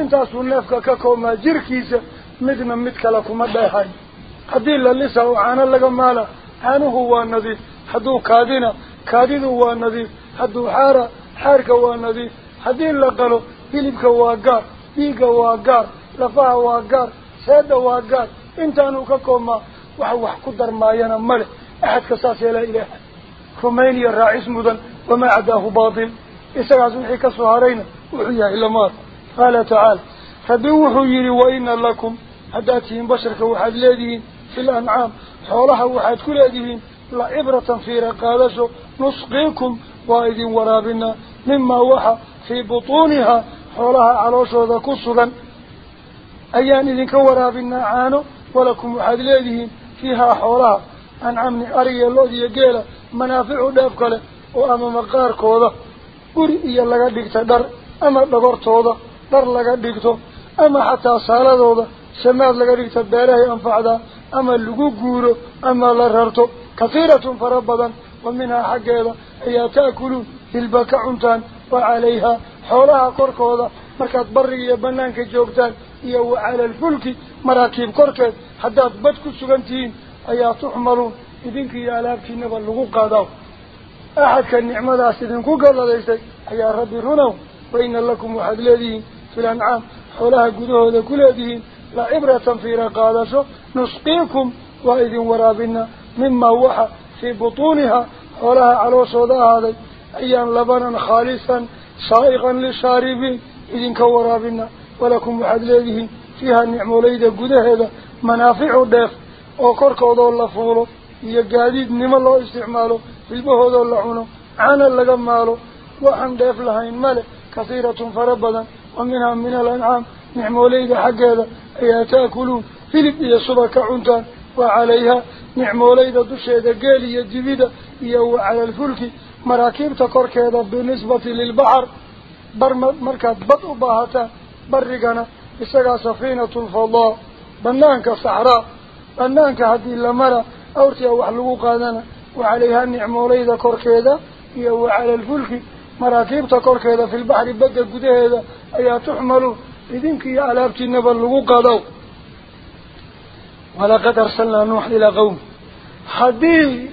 intaasuu neefka ka koobmaa jirkiisa midna mid kale kuma dheexay haddii la lisa oo caano laga maala caanuhu waa nadiif hadduu kaadina kaadidu waa nadiif hadduu xaara xaarka waa nadiif haddii la qalo hilibka waa gaar dhiigga waa gaar lafaha waa gaar seeda waa gaar intaanuu ka koobmaa wax wax ku darmaayana male axadka saas yeelaa ilaaha rumayn iyo raacis mudan wamaa cadaahu baatil إساقاس محيكا صهارين وحيا إلا مات قال تعالى فبوحوا يري وإن لكم هداتهم بشرك وحد لديهم في الأنعام حولها وحد كل أديهم لا إبرة في رقالش نسقيكم وايد ورابنا مما وحى في بطونها حولها على شهد كسرا أيان إذن كورابنا عانوا ولكم وحد لديهم فيها حولها أنعمني أري الله يجيلا منافع دافك له وأمام قاركو له ama dhagortooda dhar laga dhigto ama xataa saaladooda samaad laga dhigta beerahay anfacdaa ama lagu guuro ama la rarto kathiiratun fara badan wa minhaa xaggeeda ayaa ta'kuluun hilba ka cuntaan wa calayhaa xoolaha korkooda markaad bariga iyo banaanka joogtaan iyo wa cala alfulki maraakiib korkeed haddaad bad ku sugan tihiin ayaa tuxmaluun idinka iyo alaabtiinaba lagu qaadaa أحد كان نعمة كوكا الله ليس حيا ربي رنو وإن لكم أحد لذين في الأنعام حولها قدوه لكل أذين لا إبرة في رقادسه نسقيكم وإذ ورابنا مما وحى في بطونها حولها على صدا هذا أيام لبنا خالصا سائقا للشاربين إذن كورابنا ولكم أحد لذين فيها النعمة ليدة قدوه هذا منافع دف وكرك وضو الله فوله يا يجاديد نما الله استعماله في المهود اللعونه عنا اللقم ماله وعن ضيف لهين ماله كثيرة فربدا ومنها من الأنعام نعم ليه حق هذا أي تأكلون في لبنية صبك عنتان وعليها نعموا ليه دشه دقالي يجبيدا يو على الفلك مراكب تقرك كذا بالنسبة للبحر بر مركب بطء باهتا برقنا إساقا الفضاء فالله بنانك صحراء بنانك هدي لمرأ qaadana wa calayhaa nicmooleyda korkeeda iyo wa cala alfulki maraakiibta korkeeda fi lbaxri badda gudaheeda ayaa tuxmaluun idinka iyo alaabtiinaba lagu qado walaqad arsalnaa nuux ilaa qawmi haddii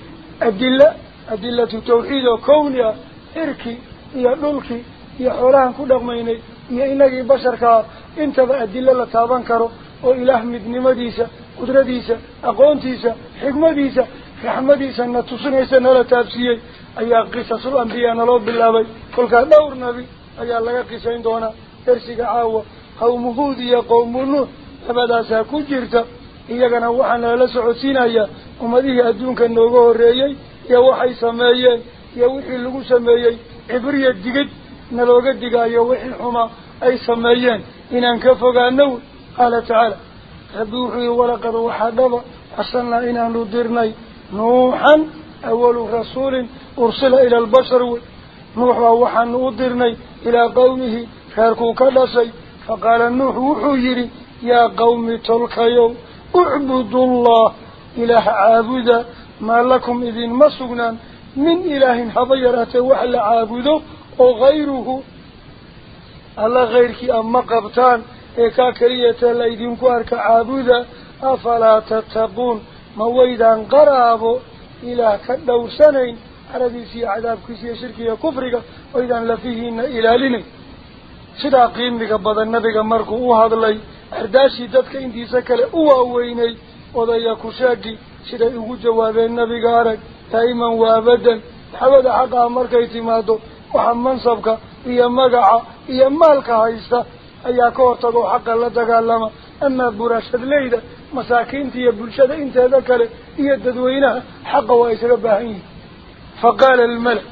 adilla adilatu tawxiid oo kowni ah cirki iyo dhulki iyo xoolahan ku dhaqmaynay iyo inagii basharkaa intaba adilo la taaban karo oo ilaah midnimadiisa qudradiisa aqoontiisa xikmadiisa raxmadiisa na tusinaysa nala taabsiiyey ayaa qisasul ambiyaa naloo bilaabay kolkaa dhowr nabi ayaa laga qisayn doonaa darsiga caawa qawmu huud iyo qawmu nuux labadaasaa ku jirta iyagana waxaa nalala socodsiinayaa ummadihii adduunka nooga horreeyey iyo waxay sameeyeen iyo wixii lagu sameeyey cibriya digid nalooga digaayo wixii xumaa ay sameeyeen inaan ka fogaano qaala tacaala أدوحي ولقد وحدظ حسن لإنا ندرني نوحا أول رسول أرسل إلى البشر نوحا وحا ندرني إلى قومه فاركو كدسي فقال نوح وحجري يا قوم تلك يوم اعبدوا الله إله عابدا ما لكم إذن مسغنا من إله حضيرات وحل عابدا وغيره. الله غيرك أما قبتان idinku arka caabuda afalaa tattaquun ma waydaan qaraabo ilaah ka dhowrsanayn caradiisa iyo cadaabkiisa iyo shirkiga kufriga waydaan lafihiina ilaalinayn sidaa qiimiga badan nabiga markuu u hadlay ardaashii dadka intiisa kale u waaweynay odaya kushaagi siday ugu jawaabeen nabiga arag daa'iman waa abadan dacwada xaqaa markay timaado waxa mansabka iyo magaca iyo maalka haysta ايا كورتغو حق لا دغالما اما براشد ليدا مساكين تي برشد انت ذكر هي تدوينها حق ويسر باهين فقال الملك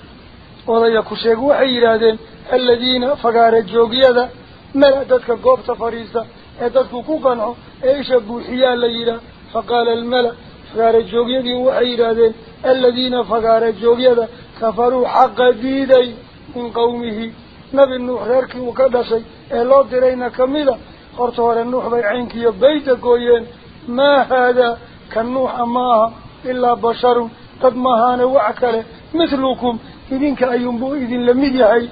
وليكو شيغو حيرادين الذين فقار الجوغيادا ملك ددك غوبتا فريستا ادك كوكانو إيش بوحيا ليرا فقال الملك فقار الجوغيادي وحيرادين الذين فقار الجوغيادا كفروا حق ديدي من قومه نبي النوح ريركي مكدسي إلو ديرينا كميلا قرطوار النوح بيعينك يبيت قويين ما هذا كالنوح ماها إلا بشر قد ماهان وعكره مثلكم إذن كأيون بو إذن لم يهي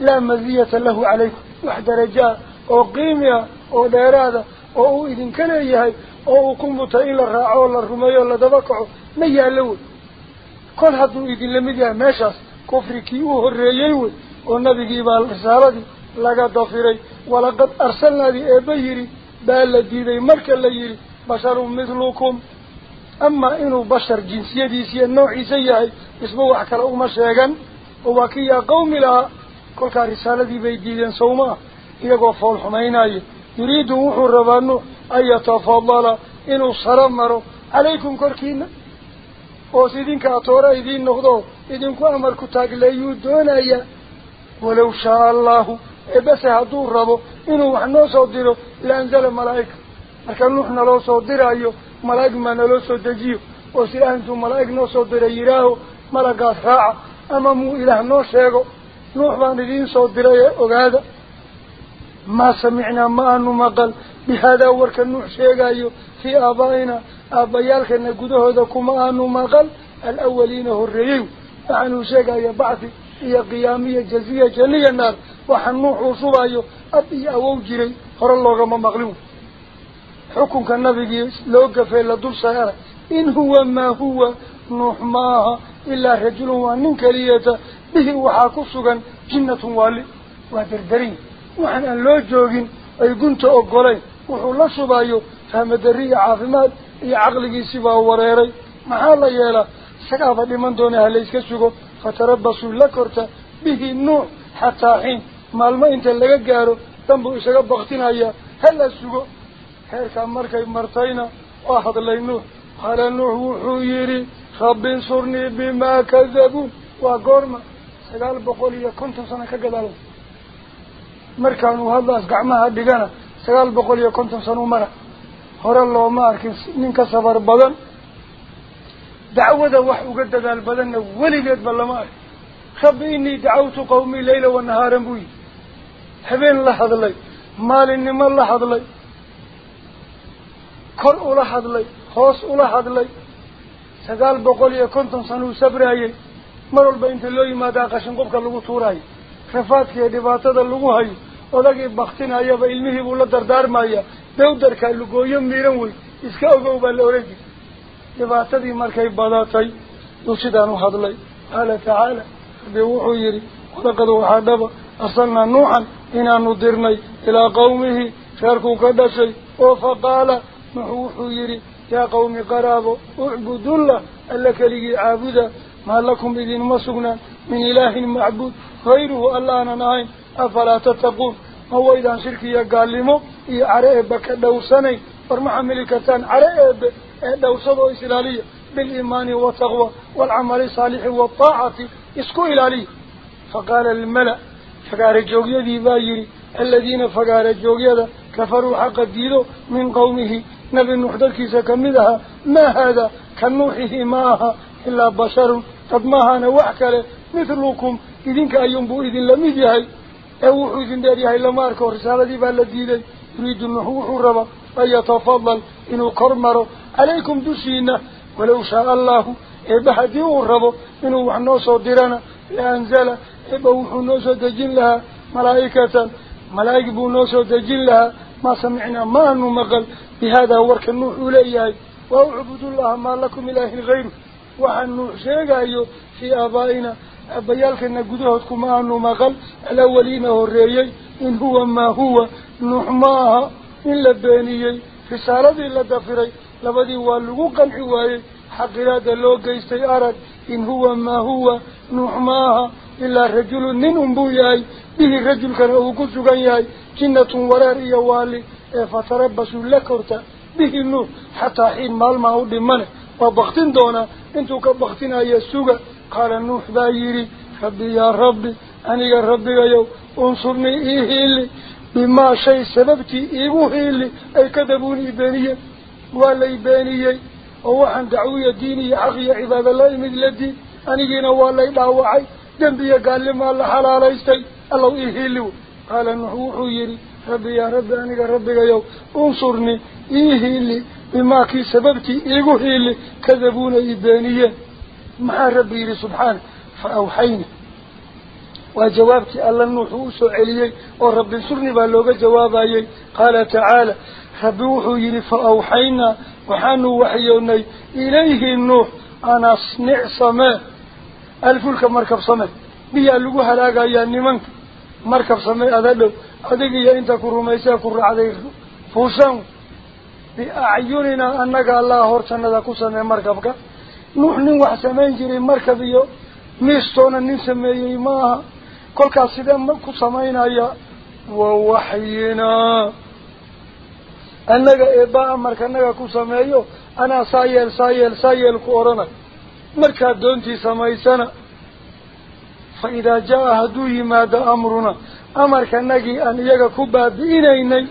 لا مذية له عليك وحد رجاء أو قيمة أو ديرادة أو إذن كان يهي أو كنبت إلا الرعاو للرمي الله دبقعه ما يهلوه كل هذا إذن لم يهي ماشاس كفركي وهو الرييوه eebba yidhi baa la diiday marka la yidhi basharun mithlukum amaa inuu bashar jinsiyadiisiiyo noociisa yahay isba wax kale uma sheegan oo waa kii yaa qawmi lahaa kolkaa risaaladii bay diideen sawma ah iyagoo fool xumaynaya yuriidu wuxuu rabaa nuux an yatafadala inuu saro maro calaykum korkiina oos idinka atoora idiin noqdo idinku amarku taagleeyuu doonayaa shaaa allahu ebase hadduu rabo inuu wax noo soo diro la anzala malaa'ika marka nuux naloo soo diraayo malaa'ig maa naloo soo dejiyo oo si ah intuu malaa'ig noo soo diray yidhaaho malagaas raaca ama muu ilaah noo sheego nuux baan idiin soo diray ee ogaada maa samicnaa ma aanu maqal bihaadaa warka nuux sheegayo fii aabaa'ina aabbayaalkana gudahooda kuma aanu uu shubayo ab iyo awow jiray hore loogama maqlin xukunka nabigii loo gafee la dul saara in huwa maa huwa nuux maaha ilaa rajulun waa nin keliyata bihi waxaa ku sugan jinnatun waali waa derderin waxaan aan loo joogin ay gunta ogoleyn wuxuu la shubayo fahmadari iyo caafimaad iyo caqligiisibaa wareeray maxaa la yeelaa isagaaba dhiman doona halayska sugo bihi nuux xataa xiin maalmo inta laga gaaro danbuu isaga baktinayaa hala sugo heerkaa markay martayna waa hadlay nuux qaala nuux wuxuu yidhi rabbi insurnii bimaa kadabuun waa goorma sagaal boqol iyo konton sano ka gadaal markaanuu hadlaas gacmaha dhigana sagaal boqol iyo konton sano mara hore looma arkin nin ka sabar badan badanna weligeedba lama arkin rabbi inii dacawtu qawmii leyla wanahaaran buu yihi habeen la hadlay maalinimo la hadlay kor ula hadlay hoos ula hadlay sagaal boqol iyo konton sano uu sabrayay mar walba inta loo yimaadaa qashin qubka lagu tuurayo rafaadka iyo dhibaatada lagu hayo odagii baktinayaba ilmihii buu la dardaarmaya dawdarkaa lugooyo miiran wey iska ogow baa la oran jiray تبعتذي مركي بضاتي يوشدان وحضلي قال تعالى بيوحو يري ولقد وحادب أصلنا نوحا إنا ندرني إلى قومه شاركو كدسي وفقال محوحو يري يا قوم قرابو اعبدوا الله ألك لي عابدا ما لكم إذن مسقنا من إله معبود غيره ألا أنا نعين أفلا تتقون هو إذا شركي قال لي مو يا عرائب كدو سني فرمح ملكتان عرائب دو صدو إسلالي بالإيمان والتغوى والعمل الصالح والطاعة. إسكو إلالي. فقال الملأ فقال الجوغية ذي بايري الذين فقال الجوغية كفروا حق الدين من قومه. نبي نحضر كيسا كمدها. ما هذا؟ كنوحه ماها إلا بشر. قد ماها نوحكر مثلكم. إذن كأيون بو إذن لم لميديها أوحو إذن داريها إلا ماركو رسالة ذي بالديدي يريد النحو حربا. أن يتفضل. إنو كرمرو. عليكم دوسينا ولو شاء الله. إبه ديو الربو إنو وحنو صدرنا لأنزل إيه إبه وحنو صدجين لها ملائكة. ملائك بوحنو صدجين لها. ما سمعنا ما نمغل. بهذا ورك النوح إليه وأعبد الله ما لكم إله غيره وحن نوح في آبائنا. أبيالك أن قدرتكم ما نمغل. الأولين هو الرئي إن هو ما هو. نوح نحماها إلا بانيي في سارة إلا دفري waayey. Xaqiraada loo geystay arag in huwa maa huwa nuux ma aha ilaa rajulun nin unbuu yahay. به الرجل كان أوكس غياي جنة ورار والي فتربصوا لكرتا به النور حتى حين مال ما هو دمانه وبختين دونا انتو كبختين اي السوق قال النوح بايري ربي يا ربي أنا يا ربي يو انصرني إيه اللي بما شيء سببتي إيه اللي يبانيي وهو عن دعوية ديني حقي عباد الله مثل الدين أنا جينا والله يدعوعي دنبي قال لما الله حلال يستي الله اللي قال النوح يري ربي يا ربي أنا يا ربي يو انصرني إيه اللي بما كي سببتي إيه اللي كذبوني بانيا مع ربي سبحانه فأوحينا وجوابتي الله النحوس عليي ورب انصرني باللوغة جوابايي قال تعالى فبوحوا يلي فأوحينا وحانوا وحيوني إليه النوح. أنا أصنع سماء الفلك مركب سماء بيا اللقوها لاقا يا نمانك. مركب سماء أذلو أدقي يا إنت كرميسا كر عليه فوسان. بأعيننا أنك الله هرتنا ذا كسماء مركبك. نوح نوح سمين جري مركب يو. ميستونا نسميه maaha annaga eebba amarka annaga ku sameeyo anaa saa yeel saa yeel saa yeel ku odhanay markaad doontii samaysana fa idaa jaa hadduu yimaado amruna amarkanagii aan iyaga ku baabi'inaynay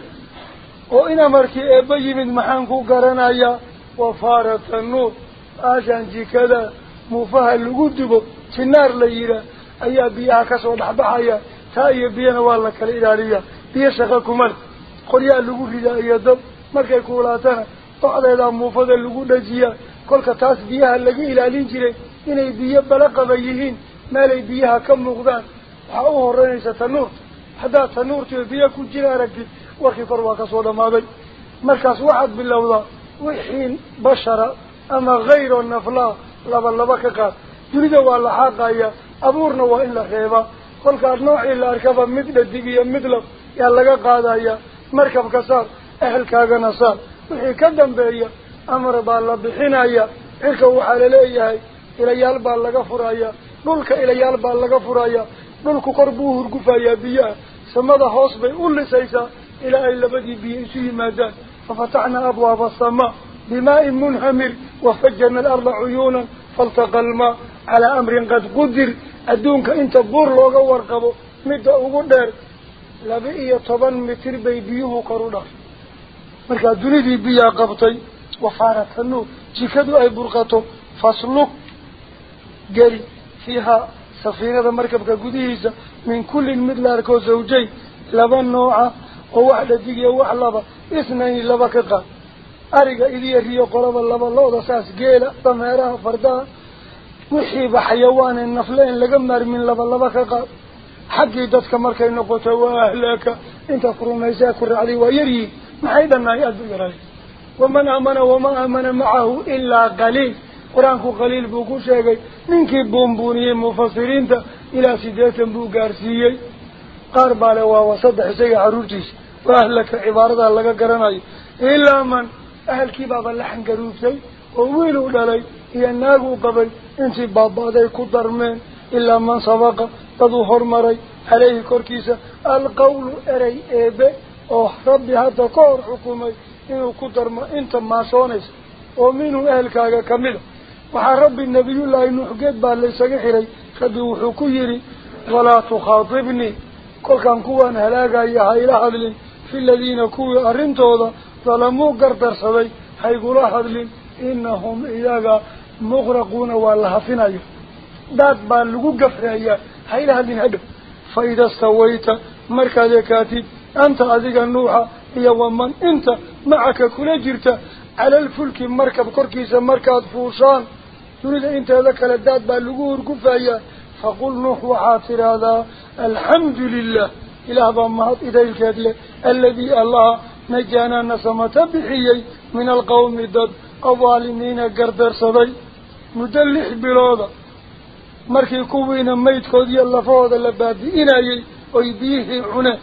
oo in amarkii eebba yimid maxaan ku garanayaa wafaarata nuur aashaan jikada muufaha lagu dubo sinaar la yihaa أي بيها كسر وضح بحايا تأي بيها نوال كالإدارية الإلالية بيها شخاكم قل يا اللقو في جائية دم مكا يقولاتنا طعلا إذا موفد اللقو نجيا كل كتاس بيها اللقي إلالين جري إني بيها بلقى بيهين ما لي بيها كم مغدان وحاوه الرئيسة تنور حدا تنور تيو بيها كجنا ركي وخي فروا كسر ما بي مركز واحد باللوضاء وحين بشرة أما غير النفلاء لبا لبا كقال يريدوا والله حقا أبورنا وإلا خيبة قلت نوع إلا أركب مثل الدقية مثل يالك قادة مركب كسار أهل كاغا نصار وحي كدن بأي أمر بالله بحنا إلك لي ليه إلى يالبا لغا فرايا نلك إلى يالبا لغا فرايا نلك قربوه القفايا بيا سمد حوص بيقول لي سيسا إلى أي لبدي بيئسه مادان ففتحنا أبواب السماء بماء منهمر وفجرنا الأرض عيونا فالتقى الماء dheer laba iyo toban mitir bay biyuhu kor u dhafay markaa dunidii biyaa qabtay wafaarata nuur jikadu ay burqato fasluk geli fiihaa safiinada markabka gudihiisa min kullin mid la arkoo zawjayn laba nooca oo wax dhadig iyo wax laba isnayni laba ka qaad ariga idiya riyo qolaba laba looda saas geela dameeraha fardaha xayawaane nafle in laga maarmin laba laba ka qaad xaggii dadka markay noqoto waa ahlaaka inta ku rumaysaa ku raacday waa yaryihiin maxay dhannahay aada u yaray waman aamana wamaa aamana macahu ilaa qaliil qur-aanku qaliil buu ku sheegay ninkii buunbuuniyey mufasiriinta ilaa siddeetan buu gaarsiiyey qaar baa le waa saddex isaga carruurtiisa u qabay intii baaba'day ku darmeen ilaa man sabaqa dad uu hormaray caleyhi korkiisa alqawlu erey eebe oo rabbi hadda ka hor xukumay inuu ku darmo inta maasoonaysa oo minhu ehelkaaga kamida waxaa rabbi nabiyullaahi nuux geed baa laysaga xiray rabbi wuxuu ku yidhi walaa tukhaatibnii kolkaan kuwaan halaagaya ha ila hadlin fi ladiina kuwii arrintooda dalamuu gardarsaday haygula hadlin إنهم إذا مغرقون واللهفين أيه داد باللوجة فيها هاي لها دين هدف فإذا استويت مركز كاتي. أنت أذيك النوحة هي ومن أنت. معك كل جرت. على الفلك مركب كركيز مركب فوشان. تريد أنت ذاك الداد باللوجة كفاية فقل نوح وحاتر هذا. الحمد لله. إلى ضمات إذا الذي الله نجانا نسمة بحيي من القوم الضد dad adaalimiina gardarsaday muddo lix bilooda markii kuwiina maydkood iyo lafahooda la baabi'inayey oy biyihii cuneen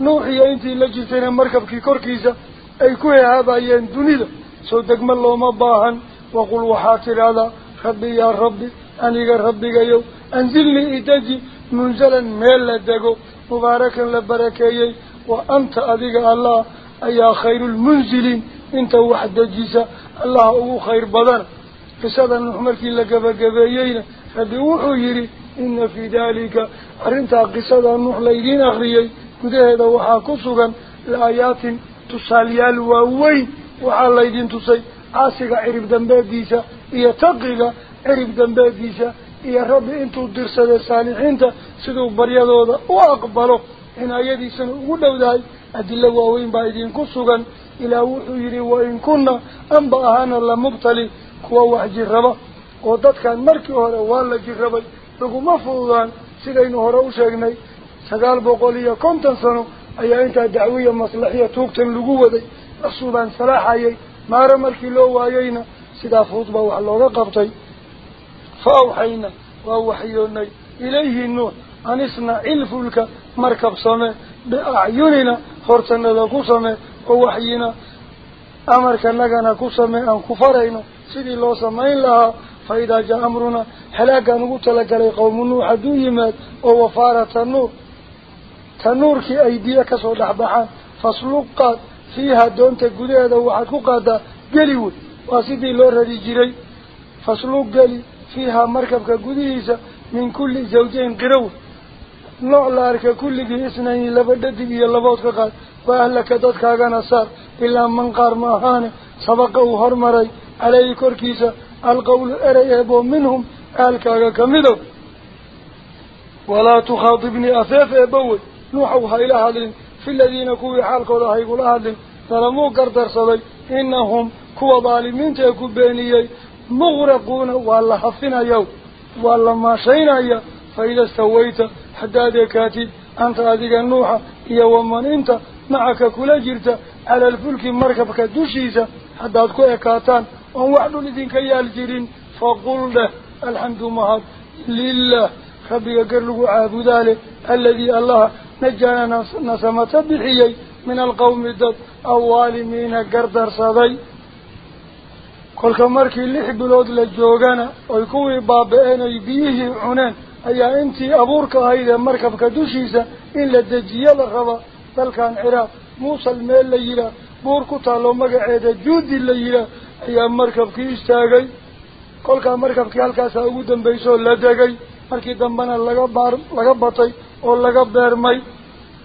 nuuxiyo intii la jirtayna markabkii korkiisa ay ku hehaabayeen dunida soo degma looma baahan waqul waxaad tidhaahdaa rabbi yaa rabbi aniga rabbigayow anzilnii idaji munzalan meel la dego مباركا لبركيي وأنت أذيك الله أي خير المنزلين انت وحد جيسا الله هو خير بدن. قصدا نحمركي لقبقبيين. فبيوحو يري إن في ذلك أرنتا قصدا نح ليدين أخريي كده هذا وحا كسوغا لآيات تساليال ووين. وحا ليدين تسي. عاسق عرب دنباديسا إيا تقيق عرب دنباديسا. إيا رب إنتو درسد الصالحين سدو بريادو وأقبلوا إن آيادي سنو قلوا ذاي أدل ووين بايدين كسوغا إلى وحو يري وإن كنا أنبأهانا لمبتلي كوا وحجربا ودad kan markii hore waa la jirabay laguma fududaan sidaynu hore u sheegnay sagaal boqol iyo konton sano ayaa intaa dacwiya maslaxiya tuugtan lagu waday rasuulaan salaaxayay maare markii loo waayeyna sidaa fudud baa wax looga qabtay fa awxayna waa waxyoonay ilayhi nuux an isnaci ilfulka amarkanagana ku samee aan ku farayno sidii loo samayn lahaa فإذا جاء أمرنا حلاقا نقول لك لي قوم نوح دويمات ووفارة النور تنور كي أيديك صدح بحان فاسلقات فيها دونت قدية وحكو قادا قليول واسدي لور جري فاسلق قلي فيها مركبك قديسة من كل زوجين قرول نوع لارك كل اثنين لبددك يلبوتك قال وأهلك ددك أغانا صار إلا من قار ماهانه سبقه هرمري عليه كوركيسة القول أريبو منهم آلكاغا كمدو. ولا تخاطبني أفاف أبوي نوحوها إلى هذا في الذين كوي حالك ولا هيقول هذا فلمو قردر صدي إنهم كوا ظالمين تيكو بينيي مغرقون والله حفنا يو والله ما شينا يا فإذا استويت حداد كاتب أنت هذه النوحة يا ومن أنت معك كل جرت على الفلك مركبك دوشيسة حداد كوي كاتان ووعد لذنك يالجرين فقل له الحمد مهد لله. ربي قرلوا عابد الذي الله نجانا نسمة بحيي من القوم الدد الظالمين قردر صدي. كل كمركي اللي حبلود للجوغانا ويكوي بابئين يبيه عنان. أي أنتي أبورك هيدا مركب كدوشيسا إلا بلكان عرا موسى الميل ليلا بوركو تالو مغا عيدا جودي ليلا ايا مركب كي استاغي كل كان مركب كي هلكاسا اوغو دنبايسو لا دغاي مركي دنبنا لغا بار لغا باتاي أو لغا بيرماي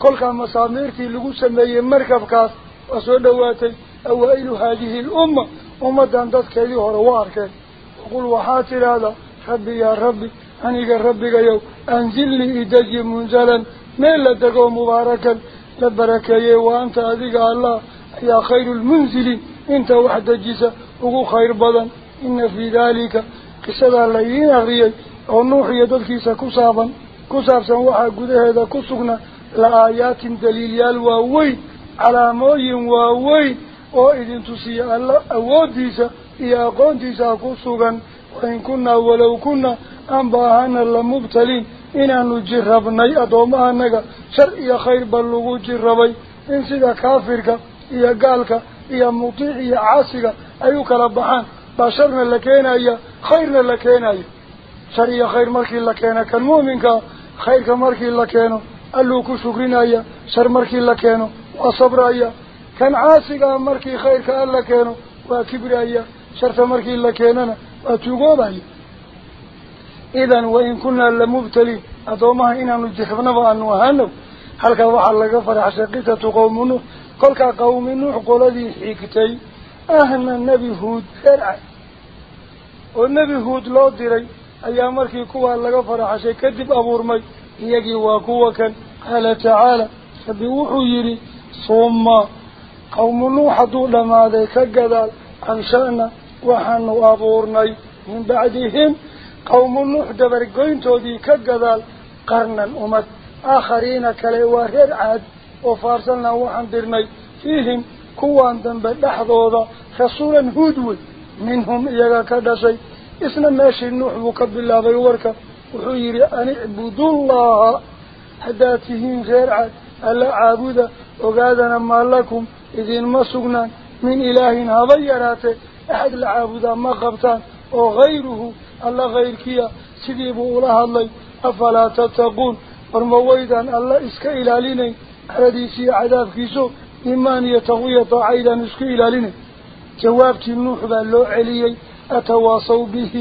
كل كان مساميرتي لغو سميه مركب كاس اسو دواتاي أو ايلو هذه الامه امه دان دات كيلي هور واركه قول وحاتر هذا حبي يا ربي اني يا ربي يا يو انزل لي ايدي منزلا ما لا مباركا لبركيه وأنت أذيك الله. يا خير المنزل. أنت وحد جيسا وقو خير بضن إن في ذلك قصد الله ينغيي ونوح يدد كيسا كسابا كسابا واحد قده هذا كسغنا لآيات دليل الواوي على موي واوي. وإذن تسي الله. أوديسا. يا قنديسا كسغن وإن كنا ولو كنا. أنباهنا لمبتلين. Lagu jirrabay in sida kaafirka iyo gaalka iyo mutiic iyo caasiga ayuu kala baxaan baa sharna la keenaya khayrna la keenayo shar iyo khayr markii la keeno kan mu'minkaa khayrka markii la keeno alluu ku shukrinaya shar markii la keeno waa sabraya kan caasigaa markii khayrka alla keeno waa kibraya sharta markii la keenana waa tuugoobaya إذا وإن كنا لمبتلي أدومها إنا نجحبنا وأن وهنب هل كان وحل لغفر عشقيتة قومنا قل كقوم نوح قول ذي حكتي أهنا النبي هود درع والنبي هود لا دري أيام ركي كوا لغفر عشقيتة أبورمي يجي واكوا كان. قال تعالى. فبوحو يري. ثم قوم نوح دول ماذا كجدال. أنشأنا وحنو أبورني من بعدهم قوم نوح دبر قوينتودي كقذال قرنا أمد آخرين كليوهر عاد وفارسلنا وحن درني. فيهم كوان دنب لحظوظة خصولا هدو منهم إيغا شيء إسنا ماشي نوح وقب الله بيورك وحيري أن اعبدوا الله. حداتهم غير عاد. ألا عابدا وقادنا ما لكم. إذن ما سقنا. من إله هضيراته أحد العابدا ما قبتان وغيره. Alla kayrkiya sidii buu ula hadlay afalaa tattaquun ورمويدا الله إسك إلالين حديثي عذاب كيسو إيمان يتغوية طاعيدا إسك إلالين جوابت النوح بالله علي أتواصوا به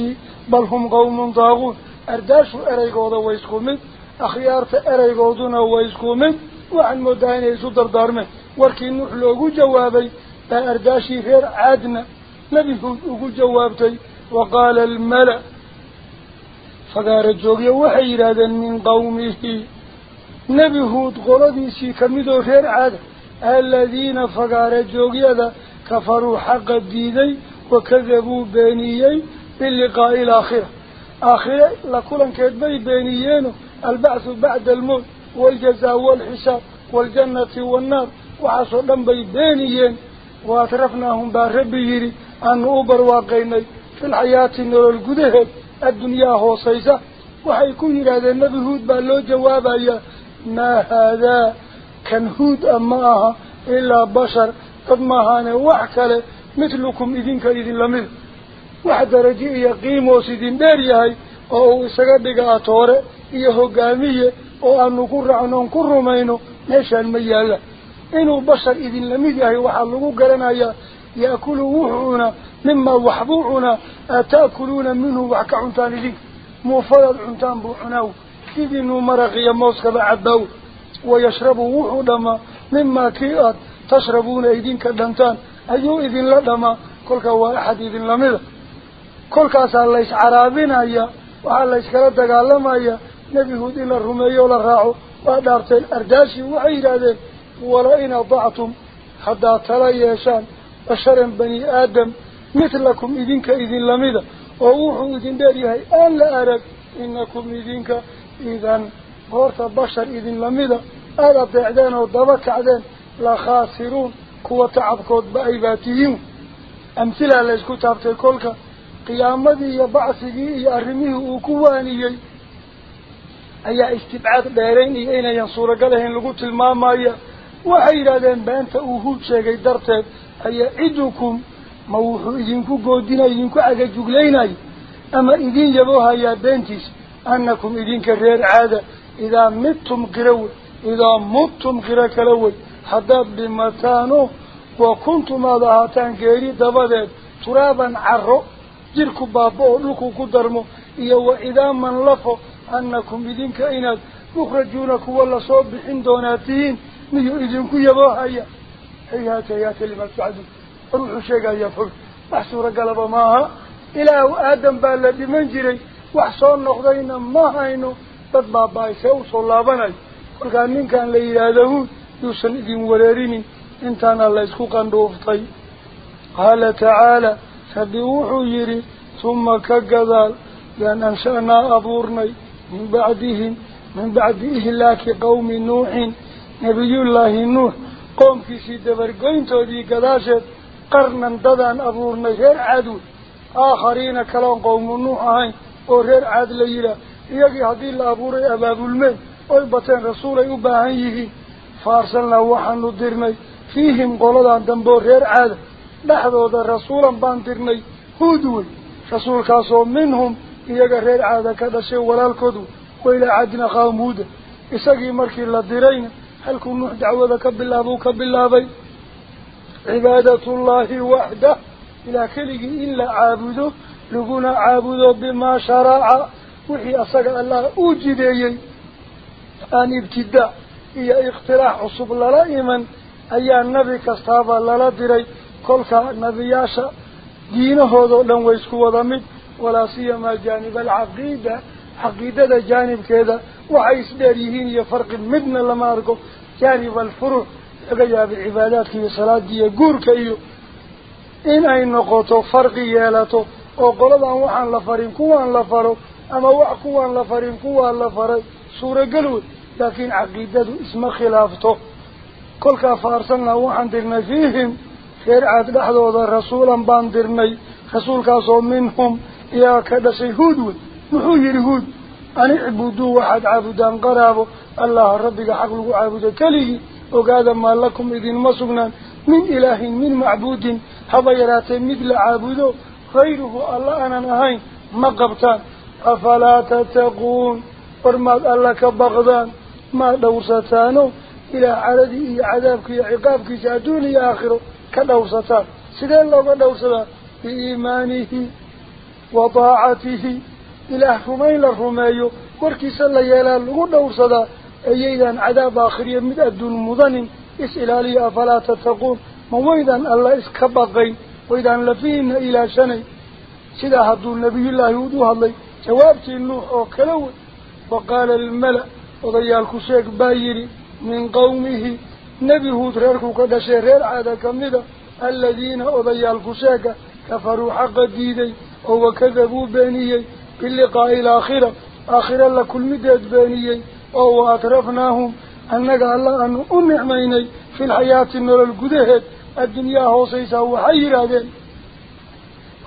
بل هم قوم ضاغون. أرداشوا أريقوضا ويسكومين أخيارت أريقوضنا ويسكومين وعن مدين دارمه warkii nuux loogu jawaabay baa ardaashii reer caadna nebi huud ugu jawaabtay وقال الملأ فقال الجوغي وحي رادا من قومه. نبي هود قلدي سي كمدو خير عاد. الذين فقال الجوغي كفروا حق الديني وكذبوا بينيين باللقاء الآخرة. آخرة لكل كذبين بانيين البعث بعد الموت والجزاء والحساب والجنة والنار. وعصوا لنبي بينيين. وأترفناهم بربيهري أن أبر واقيني. Loo jawaabayaa maa haadaa kan huud a ma aha ilaa bashar dad maahaane wax kale midlukum idinka idin lamida wax darajo iyo qiimoos idin dheer yahay oo uu isaga dhiga atoore iyo hogaamiye oo aanu ku raacnoon ku rumayno meeshaan ma yaalla inuu bashar idin lamid yahay waxaa lagu garanayaa yaakulu wuxuu minhu wax ka cuntaan idinka muufadaad cuntaan buu cunaaw sidiinuu maraqiyo mooskaba cabaaw wayashrabu wuxuu dhamaa mimaa kii aad tashrabuuna idinka dhantaan ayuu idinla dhamaa kolkaa waa axad idin lamida kolkaasaa lays caraabinaya waxaa layskala dagaalamaya nebi huud in la rumeeyo o la raaco waa dhaarteen ardaashii waxay yidhaahdeen ولئن أضعتم حتى ترى يشان بشرا بني آدم مثلكم إذنك إذن لمدة ووحوا إذن داريها أن لا أرد إنكم إذنك إذن غورت بشر إذن لمدة ألا تعدان ودبك عدان لا خاسرون. كوة عبكود بأيباتهم. أمثلة ليسكو تابتي كلك. قيامتي يبعثي يأرميه وكواني. أي استبعاد دارين أين ينصور قالهن لقوت waxay yidhahdeen beenta uu huud sheegay darteed ayaa cidukum ama idin yaboohayaa beentiisa annakum idinka reer caada idaa midtum qiro wey idaa mudtum qiro kala wey haddaad dhimataano wa kuntum aad ahaataan geeri dabadeed turaaban caro jirku baaba oo dhulku ku darmo iyo wa idaaman lafo annakum idinka inaad mukhrajuuna kuwa lasoo bixin doonaa tihiin miyuu idinku yaboohaya hayhaata hayhaata lima tucadun روح شيخ يفهم بحسو رقلب ماها إله آدم بالا بمنجري وحصان نخضينا ماها إنو بطبع بايسه وصلابنا قل كان من كان ليلاده يوصل إذن ولاريني انتان الله يسخوك عن روفتي قال تعالى سبيوح يري ثم كقذال لأن أنشأنا أبورني من بعدهم من بعد إهلاك قوم نوح نبي الله نوح قوم في سيدة برقين تودي قداشت aakhariina kaloon qowmu nuux ahayn oo reer caad la yidhaah iyagii haddii la abuuray abaabulmeen oy bateen rasuulay u baahan yihiin faarsalnaa waxaanu dirnay fiihim qoladan dambeoo reer caada dhexdooda rasuulan baan dirnay huud wey rasuulkaasoo minhum iyaga reer caada ka dhashay walaalkoodu wailaa caadin akhaahum huuda isagii markii la dirayna halkuu nuux dacwada ka bilaabuu ka bilaabay عبادة الله وحده إلى كله إلا عابده لقنا عابده بما شرع. وحي أصدق الله أجده أن ابتدى إيا اقتراح حصب للائما أي النبي كستاب للا ديري قلت النبي ياشا. دين هذا لن ويسكو وضمد ولا سيما جانب العقيدة. عقيدة جانب كذا. وحيس داريهين يفرق مدن لماركو جانب الفروح أجي أبي عبادات في صلاة دي جور كيو إن أي نقطة فرق يالته أو قلبا وحنا لفرين كوان لفرو أما وحكوان لفرين كوان لفرو سورة جلو لكن عقيدة اسم خلافته. كل كفارسنا وحنا درنا فيهم خير عاد لحد هذا رسولا بان درني رسول كاسو منهم يا كذا سيهود نحو يهود أن يعبدوا واحد عبدان قرابه. الله ربي حق الله عبده وقاد ما لكم إذن مصغنا من إله من معبود. حضيرات مثل عابدو غيره الله أنا نهين ما قبطان. أفلا تتقون. ورماد الله كبغضان. ما دوستانو. إلى عرضي عذابك عقابك سادوني آخره كدوستان. سيد الله ما دوستان. بإيمانه وطاعته. إله رمي لرميه وركي سلا يلال ودوستان أيضا عذاب آخر من أدون مضن إسئلالي أفلا تتقون. مويدا الله إسكبقين وإذا لفين إلى شني. سيدا هدو النبي الله يودوها الله جوابتي النوح وكلوه وقال الملأ وضيال كشيك بايري. من قومه. نبي هود ريركو كدا شرير عادا كمدا الذين وضيال كشيك كفروا حق الديدي وكذبوا بانيي باللقاء الآخرة. آخرة لكل مدد بانيي وهو أطرفناهم أنك الله أنه أنعميني في الحياة النور القدهد الدنيا هو سيسا وحير هذين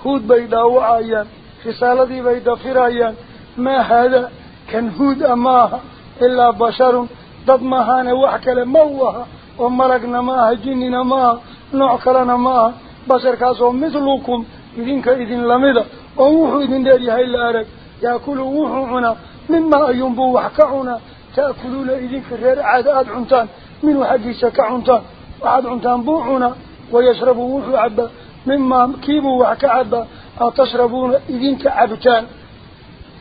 هود بيدا وعيان رسالتي بيدا فرايان ما هذا كان هود أماها إلا بشر ضد ماهان وحكا موها وملقنا ماها جننا ماها نوع ماها بشر كاسو مثلكم إذنك إذن لمدة ووحو إذن داري هاي الأرق يأكلوا مما أينبو وحكعنا تأكلون إذنك غير عادات عنتان من حقيسة كعنتان وعاد عنتان بوحنا ويشربوا عبا مما كيبوا وحكعبا تشربون إذنك عبتان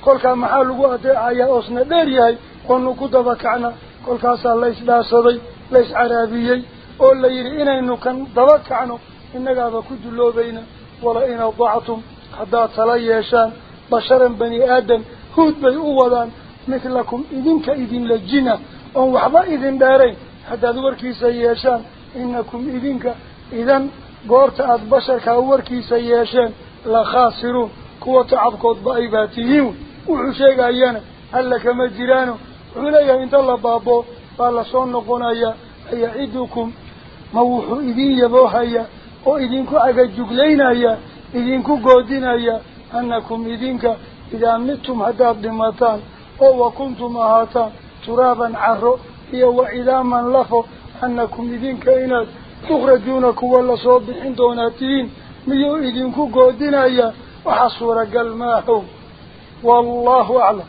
كل كان محل قوة آية أصنع داريهاي قلنا كدبا كعنا كل كاسا ليس داسدي ليس عربيي oo la yidhi inaynu kan daba kacno innagaaba ku dulloobayna wala in adactum haddaad tala yeeshaan basharan bani aadam huud bay u wadaan mitlakum idinka idinla jina oon waxba idin dheerayn haddaad warkiisa yeeshaan inakum idinka idan goorta aada basharkaa warkiisa yeesheen la khaasiruun kuwa tacabkoodba ay baa tihiin wuxuu sheegayana alla kama jiraano wuxuu leeyahay inta la baabo baa lasoo noqonayaa ayacidukum ma wuxuu idin yaboohaya oo idinku cagajuglaynaya idinku goodinaya annakum idinka إذا ميتم هداب دمتان أو كنتم هاتان ترابا عهرو إيا وإلاما لفو أنكم إذين كائنات تخرجونك ولا صوبحين دوناتين ميو إذين كو قودين أيا وحصور قلماهو والله أعلم.